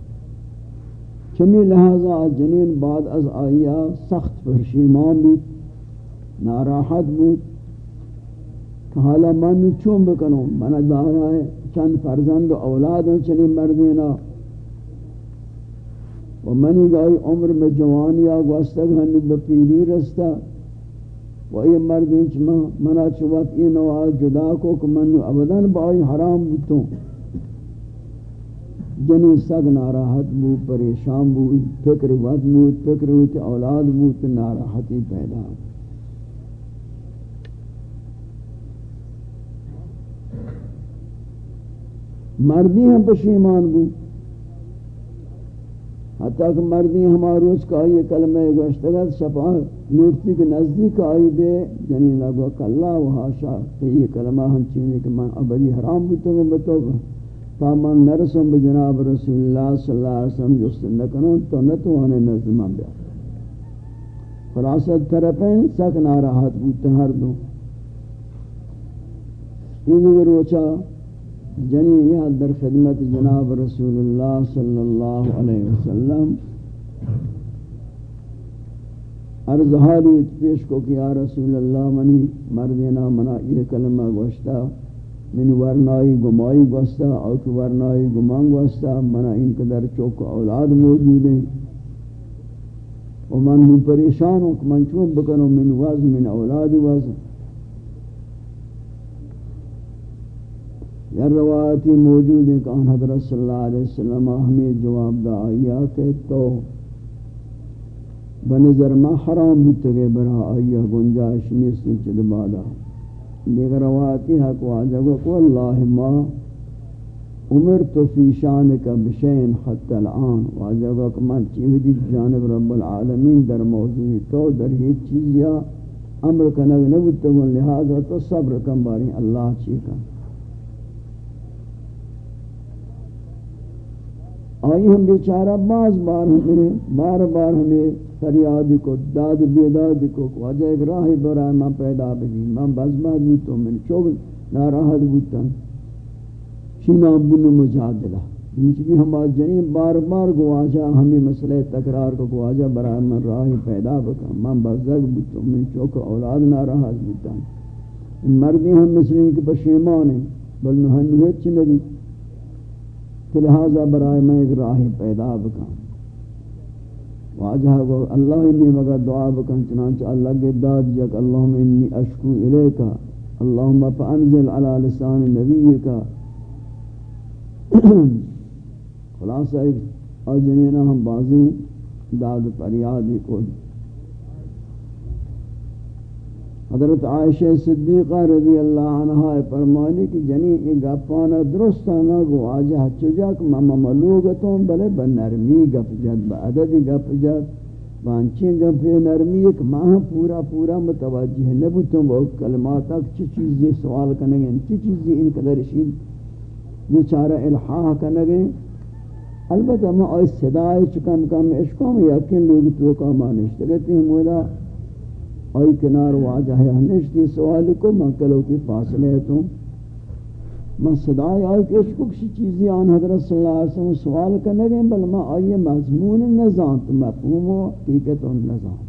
چمی لہذا جنین بعد از آیا سخت پرشیمان بھی، ناراحت بود کہ حالا من چون بکنوں من دارا ہے چند فرزند و اولاد ہیں چنین مردینا و منی گئی عمر میں جوانیا گوستگ ہنی بپیلی رستا و یہ مردین چما منا چوات این و جدا کو کہ من ابداً بائی حرام بودتوں جنی سگ ناراحت بود، پریشان بود، فکر وقت بود، فکر ہوتی اولاد بود، ناراحتی پیدا مردی ہم پشیمان بود حتیٰ کہ مردی ہمارا روز کا آئی کلمہ گوشتگت شفا نورتی کے نزدیک آئی دے جنی لگو کاللہ و حاشا کہ یہ کلمہ ہم چیزیں کہ میں ابدی حرام بودتوں گا بتو گا فامان نرسم بجناب رسول اللہ صلی اللہ علیہ وسلم جست نکنون تو نتوانے نظمان بیا خلاصت طرفین سک ناراحت بودتا ہر دو۔ یہ دیگر روچا جنی یہ در خدمت جناب رسول اللہ صلی اللہ علیہ وسلم عرض حالی پیش کو کیا رسول اللہ منی مردینا منا یہ کلمہ گوشتا، من ورنائی گمائی گوستا اوک ورنائی گمان گوستا منا ان قدر چوک اولاد موجود ہیں۔ و من ہوں پریشان ہوں کہ من چون بکنوں من وز من اولاد وز یا روایتی موجود ہیں کہ ان حضرت صلی اللہ علیہ وسلم ہمیں جواب دا آیا کہ تو بنظر ما حرام ہوتے گئے برا آیا گنجائش نیستن چل بادا دیگر روایتی حق واجب کو اللہ ما امرت فی شانک بشین حتی الان۔ واجب کو من چیزی جانب رب العالمین در موضوع تو در ہیچ چیز یا امر کنگ نبوتو لہذا تو صبر کن باری اللہ چیکا آئی ہم بیچارہ باز بار ہمیں، بار بار ہمیں فریاد کو، داد بیداد کو واجہ ایک راہ برای میں پیدا بگی میں بزمہ بوتوں میں چوب ناراحت بوتاں شینا بنو مجادلہ۔ یعنی انچہ بھی ہم جنین بار بار گواجہ، ہمیں مسئلہ تکرار کو گواجہ برای میں راہ پیدا بکا میں بزگ بوتوں میں چوک اولاد ناراحت بوتاں مردی ہم مسئلہ کے پشیمان ہیں بلنو ہنویت چنگی لہذا برای میں ایک راہ پیدا بکا واجہ کو اللہ انی مگر دعا بکن، چنانچہ اللہ کے داد جک اللہم انی اشکو الیکا۔ اللہم فانزل علی لسان نبیکا۔ خلاصہ ایک اجنینہ ہم بازی داد پریادی کو حضرت عائشہ صدیقہ رضی اللہ عنہ فرمانی کہ جنی یہ گپانا درستانا گو آجا چجاک ماما ملوگتوں بلے بنرمی گپ جد با عدد گپ جد بانچی گپ نرمی ایک ماہ پورا پورا متوجہ نبوتوں بہت کلمات تک چی چیزی سوال کنگے چی چیزی ان قدر شید بیچارہ الحاح کنگے۔ البتہ میں آئی صدای چکم کم، عشقوں میں یقین لوگ تو کا مانشتے مولا آئی کنار واجہ ہے ہنشتی سوال کو من کلو کی فاصلے تو۔ من صدای آئی کہ اشکو کسی چیزی آن حضرت صلی اللہ علیہ وسلم سوال کرنے گئے، بل میں آئی مضمون نظام تو مفہوم و حقیقت نظام۔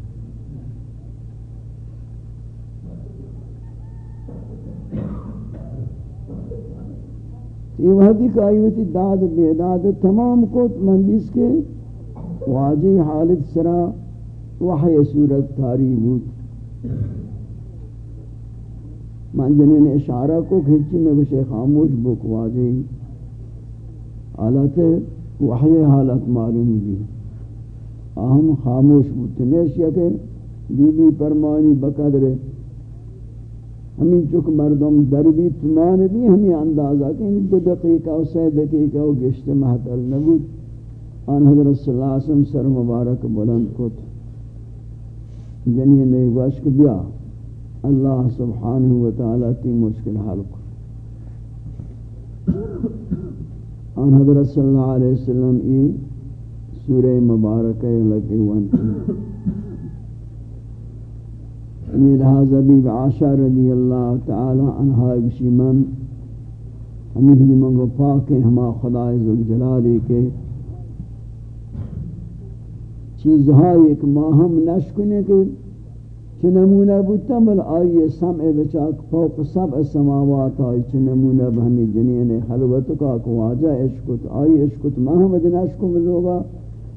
یہ وحدی کا آئی ہوتی داد بیداد تمام کو مندیس کے واجی حالت سرا وحی صورت تاری بود۔ من جنین اشارہ کو کھچی نے خاموش بکوا دی۔ حالت وحی حالت معلوم دی۔ اہم خاموش بتنیش یا کہ بی بی پرمانی بقدر۔ ہمیں چک مردم دربی تمان بھی ہمیں اندازہ کہ ان دو دقیقہ و سی دقیقہ و گشت محتل نبود۔ آن حضرت صلی اللہ علیہ وسلم سر مبارک بلند کت۔ جنی نے وشک بیا، اللہ سبحانہ و تعالی تی مشکل حل کو۔ ان حضرت صلی اللہ علیہ وسلم ای سورہ مبارکہ لگے ون امیر حضبیب عاشر رضی اللہ تعالی عنہ بشی من ہمیں ہی منگو پاک ہما خدا عزالجلالی کے چیزهایی ایک ما هم نشکنه که چه نمونه بودتا بل آئی سمع بچاک فوق سبع سماوات آئی چه نمونه بہمی جنین حلوت کا کواجہ عشقت آئی عشقت محمد نشکن بلوگا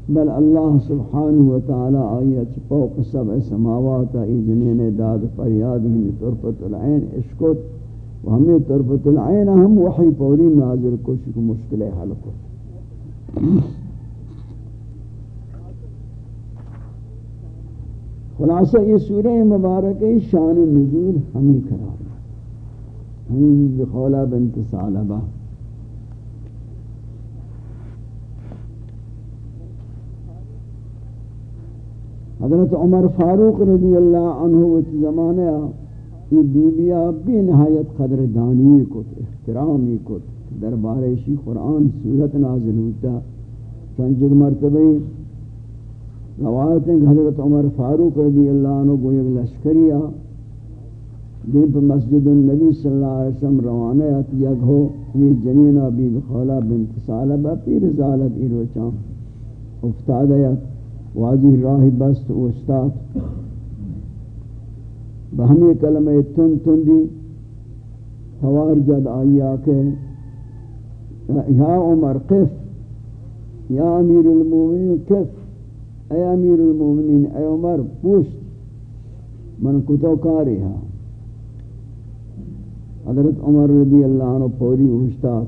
بل اللہ سبحانہ وتعالی آئی چه فوق سبع سماوات آئی جنین داد فریاد ہمی طرفت العین عشقت و ہمی طرفت العین ہم وحی پوری نازل کشک مشکل حل کو خلاصہ یہ سورہ مبارک شان نزول ہمیں قرار ہمیں بخولا بنت سالبہ حضرت عمر فاروق رضی اللہ عنہ وچ زمانہ یہ بیبیا بھی نہایت قدر دانی کو احترامی کو دربار شی قرآن سورت نازل ہوتا چنچک مرتبہ روایت ہیں حضرت عمر فاروق رضی اللہ عنہ کو ایک لشکریہ دین پر مسجد النبی صلی اللہ علیہ وسلم روانہ آتی یک ہو، یہ جنینہ بی بخولہ بنت سالبہ پی رزالت ای روچان افتاد ہے واجی راہ بست و استاد۔ بہمی کلمہ تن تندی توار جد آئی آکے۔ یا عمر، قف۔ یا امیر المومنین، قف۔ اے امیر المومنین، اے عمر پوشت من کتو کاری ہاں؟ حضرت عمر رضی اللہ عنہ پوری ہوشتا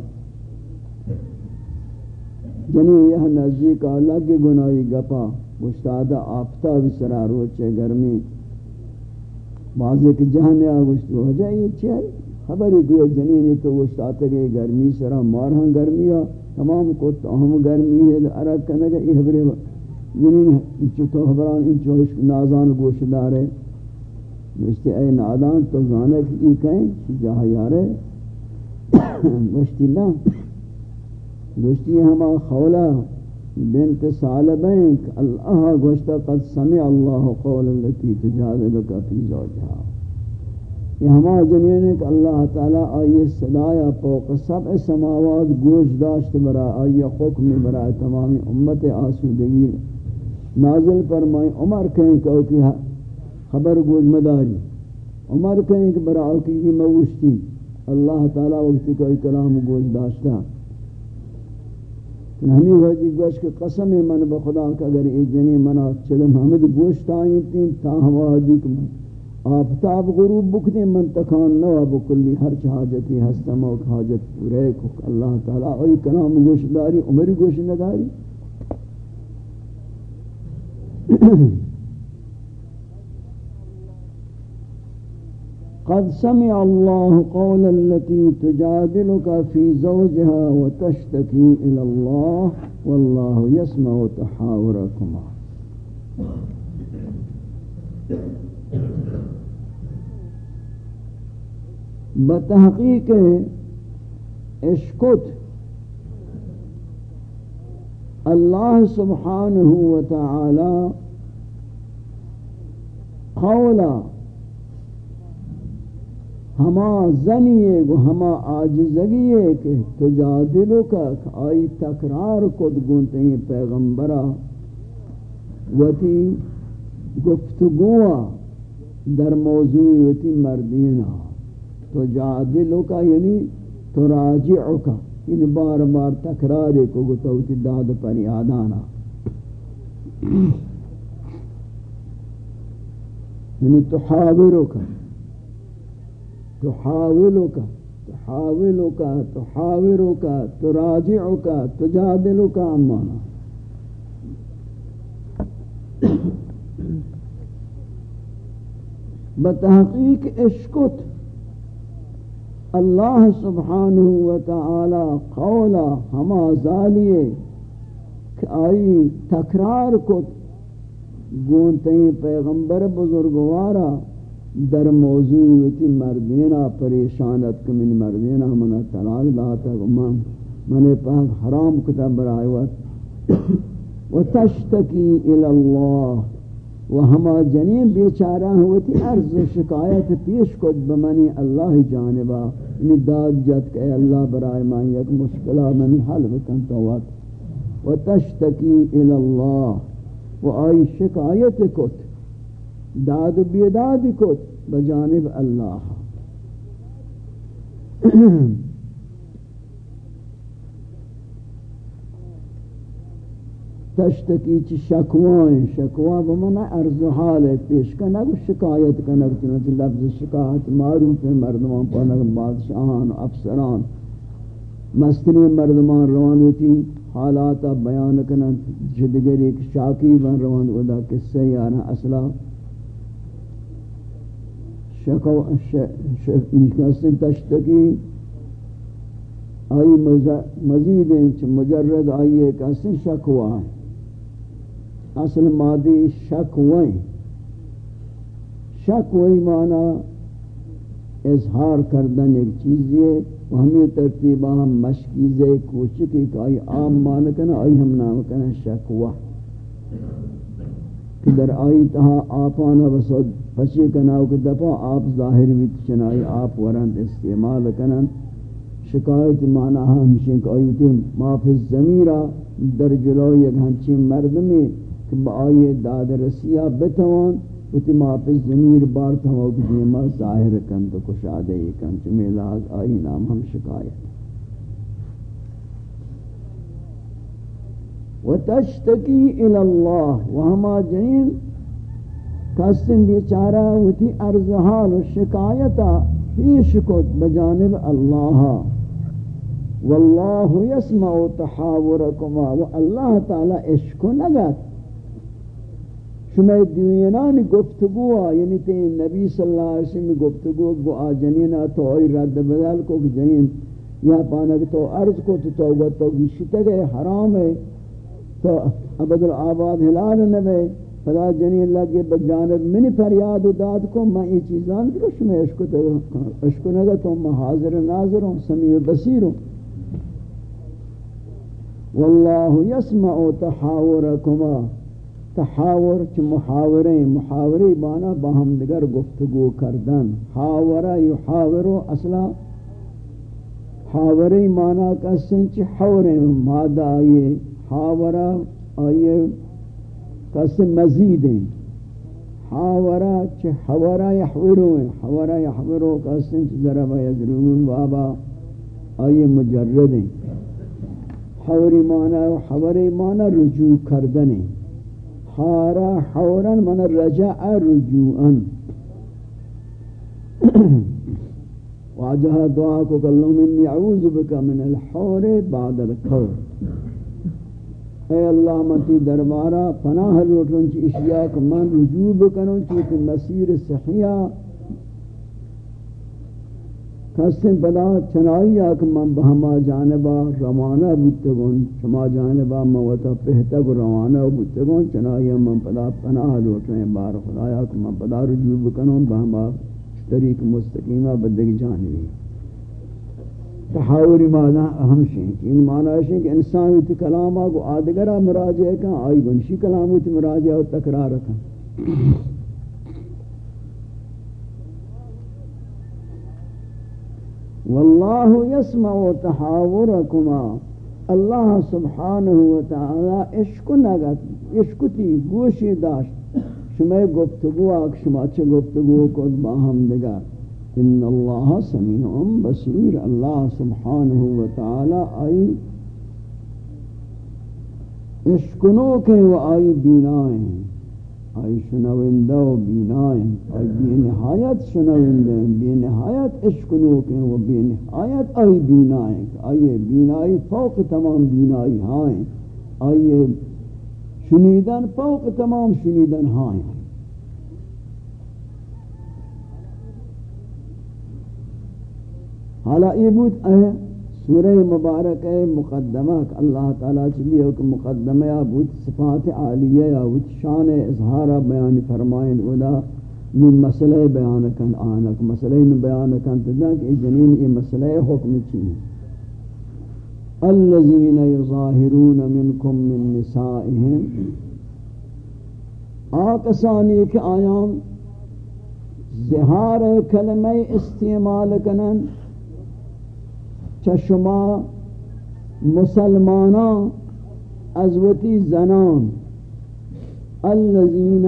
جنی یہ نزدیک اللہ کے گناہی گپا گشتادہ آفتہ بسرا روچے گرمی۔ بازے کی جہاں آ گشت ہو جائے یہ چیئے؟ خبری کوئی جنینی تو گشتاتے گئے گرمی سرا مارہاں گرمی تمام کو تہم گرمی ہے۔ ارک کنگا یہ خبری یعنی جنین انچو تو خبران انچو نازان گوش دارے گوشتی اے نادان تو زانک ای کہیں جہاں یارے گوشتی نا گوشتی ہما خولا بنت سالبین اللہ گوشتا قد سمع اللہ قول اللتی تجادلک فی زوجہا. یہ ہما جنین ہے کہ اللہ تعالیٰ آئی صدایا پوق سبع سماوات گوش داشت برا آئی حکم برا تمامی امت آسودگی نازل فرمائیں عمر کہیں کہ اوکی ہاں، خبر گوج مداری۔ عمر کہیں کہ برا اوکی کی موشتی اللہ تعالیٰ وقتی کوئی کلام گوش داشتا۔ ہمیں وقتی گوش کے قسم من بخدا کہ اگر ای جنی منا چلم حمد گوشت آئیں تین تا ہوا دیکھ آفتاب غروب بکتے من تکان نوا بکلی ہر چاہجتی ہستم و حاجت پورے کو اللہ تعالیٰ اوی کلام گوش داری عمر گوش نداری۔ قد سمع الله قول التي تجادلك في زوجها وتشتكي إلى الله والله يسمع تحاوركما. بتحقیق اشکت اللہ سبحانہ و تعالی قولا ہما زنیے گو ہما آجزگیے کہ تجادلو کا آئی تکرار کد گنتے ہیں پیغمبرہ وتی گفتگوا در موضوع وتی مردینہ تجادلو کا یعنی تراجعو کا یعنی بار بار تکرار کو گتوتی داد پر یادانا یعنی تحاورک تحاولک تحاولک تحاورک تراجعک تجادلک امانا بتحقیق عشقت اللہ سبحانہ وتعالی قولا ہما ظالیے کہ آئی تکرار کو گونتیں پیغمبر بزرگوارا در موضوع تی مردینا پریشانت کمن مردینا منا تلال داتا من من پاک حرام کتا برائے وقت۔ و تشتکی الاللہ و ہما جنین بیچارہ ہوتی عرض و شکایت پیش کد بمنی اللہ جانبا. یعنی داد جد کہ اللہ برائے من یک مشکلہ منی حل بکن تو وقت. و تشتکی الاللہ. و آئی شکایت کت داد بیداد کت بجانب اللہ. تشتکی چی شکوائیں شکوا بمنا ارز حال پیش کنگ شکایت کنگ چنانچہ لفظ شکایت معروف مردمان پانک بادشاہان افسران. مستری مردمان روان حالات بیان کنگ جدگر ایک شاکی بن روان ہوتا قصہ یارا اصلا شکو تشتکی. آئی مزید مجرد آئی ایک اصل شکوا ہے اصل مادی شکویں شکویں معنی اظہار کردن ایک چیز یہ ہمیں ترتیبہ ہم مشکیزے، کوچکی کہ آئی عام معنی کنا آئی ہم نام کنا شکوہ کہ در آئی تہا آپانا بسود پچی کناو کہ دفع آپ ظاہر بھی چنائی آپ ورند استعمال کنن۔ شکایت معنی ہمشن کہ آئی تیم ما فی الزمیرہ در جلو یک ہنچی مردمی کہ با آئی داد رسیہ بتوان وتی ماپس زمیر بار تھا کہ دیما ظاہر کن تو کشادہ یہ کن چمی لاز آئی نام ہم شکایت. وتشتکی الاللہ وہما جنین قسم بیچارہ وتی ارز حال و شکایتا پیش کت بجانب اللہ. واللہ یسمع تحاورکما، و اللہ تعالی عشق نگت. شما دیوینان گفتگو یعنی تی نبی صلی اللہ علیہ وسلم گفتگو گو آ جنینا تو آئی رد بدل کو، کہ جنین یا پانا کہ تو عرض کو، تو توبہ تو گشتا گئے، حرام ہے، تو عبد العباد حلال نبے فلا جنین لگے بجانب منی فریاد و داد کو، میں یہ چیزان کہ شما عشق تو عشق نگا تو، میں حاضر ناظر ہوں، سمیع بصیر ہوں۔ واللہ یسمع تحاورکما۔ تحاور چ محاورے محاورے بانا باہم دگر گفتگو کردن۔ حاورہ یحاورو اصلا حاورے مانا کسن چ حورے مادہ آئیے حاورہ آئیے کسن مزید ہیں۔ حاورہ چ حورہ یحورو ہیں۔ حورہ یحورو کسن چ ضرب یضربون بابا آئیے مجرد ہیں۔ حوری مانا حوری مانا رجوع کردن ہیں۔ حارا حورا من رجع رجوعا. واجہ دعا کو کلو منی اعوذ بکا من الحور بعد الکور اے اللہ متی دربارہ پناہ لوٹن، چی اشیاء کو من رجوع بکنن، چی مسیر صحیحہ کسن پدا چنائی آکھ من بہما جانبا روانہ بودتگون، شما جانبا موتا پہتگ روانہ بودتگون، چنائی من پدا پناہ لوٹ رہے بار خدایا کہ من پدا رجوع بکنون بہما طریق مستقیمہ بدگ جانبی۔ تحاوری معنی اہم شہیں کہ ان معنی شہیں کہ انسان ہوتی کلام آگو آدگرہ مراجعہ کن، آئی گنشی کلام ہوتی مراجعہ تکرار کن۔ واللہ یسمع تحاورکما، اللہ سبحانہ وتعالی عشق نگت، عشقتی گوشی داشت. شما گفتگو آک شما چه گفتگو کد باہم دگر ان اللہ سمیع بصیر، اللہ سبحانہ وتعالی آئی عشقنو کے و آئی بینائیں آئی شنوندہ و بینائیں آئی بی نہایت شنوندہ بی نہایت عشق نوکیں و بی نہایت آئی بینائیں آئی بینائی فوق تمام بینائی ہائیں آئی شنیدن فوق تمام شنیدن ہائیں حالا یہ بود سورہ مبارک ہے، مقدمہ اللہ تعالیٰ چلی ہے کہ مقدمہ یا بود صفات عالیہ یا بود شان اظہارہ بیان فرمائیں اولا من مسئلہ بیان کن، آنک مسئلہ بیان کن تدہ کہ جنین یہ مسئلہ حکم چیئے الذين يظاهرون منكم من نسائهم آکسانی کہ آیام زہار کلمہ استعمال کنن۔ شما مسلمانان از وتی زنان. الذین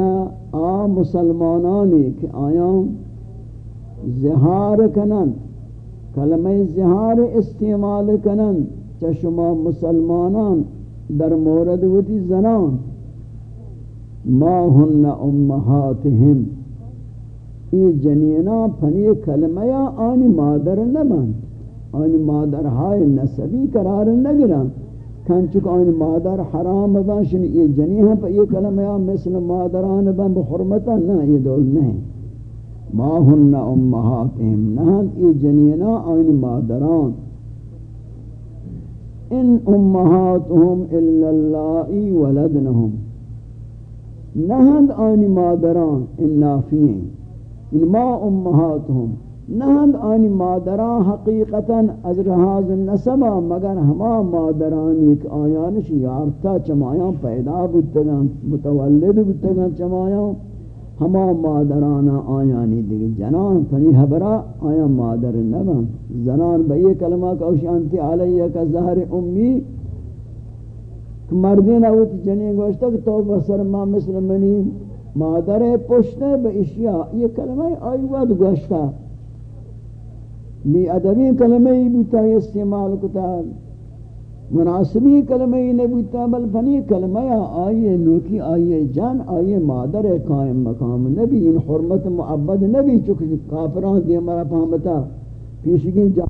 آ مسلمانانی کہ آیاں زہار کنن کلمہ زہار استعمال کنن چشما مسلمانان در مورد وتی زنان. ما ہن امہاتہم یہ جنینا پنی کلمہ یا آنی مادر نبن آنی مادر ہائے نسبی قرار نگرن کھنچک آنی مادر حرام بن شن یہ جنی ہیں پر یہ کلمہ یا مثل مادران بن بحرمتا نا، یہ دول نہیں ما ہن امہاتہم نہن یہ جنینا آنی مادران. ان امہاتہم الا اللہ ولدنہم. نہند آنی مادران ان نافییں ان ما امہاتہم نهند آنی مادران حقیقتا از رهاز نسبا مگر همه مادرانی که آیانش یارتا چمایان پیدا بودتگن متولد بودتگن چمایان. همه مادران آیانی دیگه جنان فنی حبرا آیا مادر نبم زنان به یک کلمه که اوشانتی علیه که زهر امی که مردی نوت جنی گوشتا که تو بسر ما مثل منی. مادر پشت به اشیا یک کلمه آیواد گوشتا. بی ادبی کلمہ ہی بوتا استعمال کتا. مناسبی کلمہ ہی نبوتا، بل فنی کلمہ آئیے نوکی آئیے جان آئیے مادر قائم مقام. نبی ان حرمت معبد نبی چکے کافران دی مرا پہمتا پیشگی جان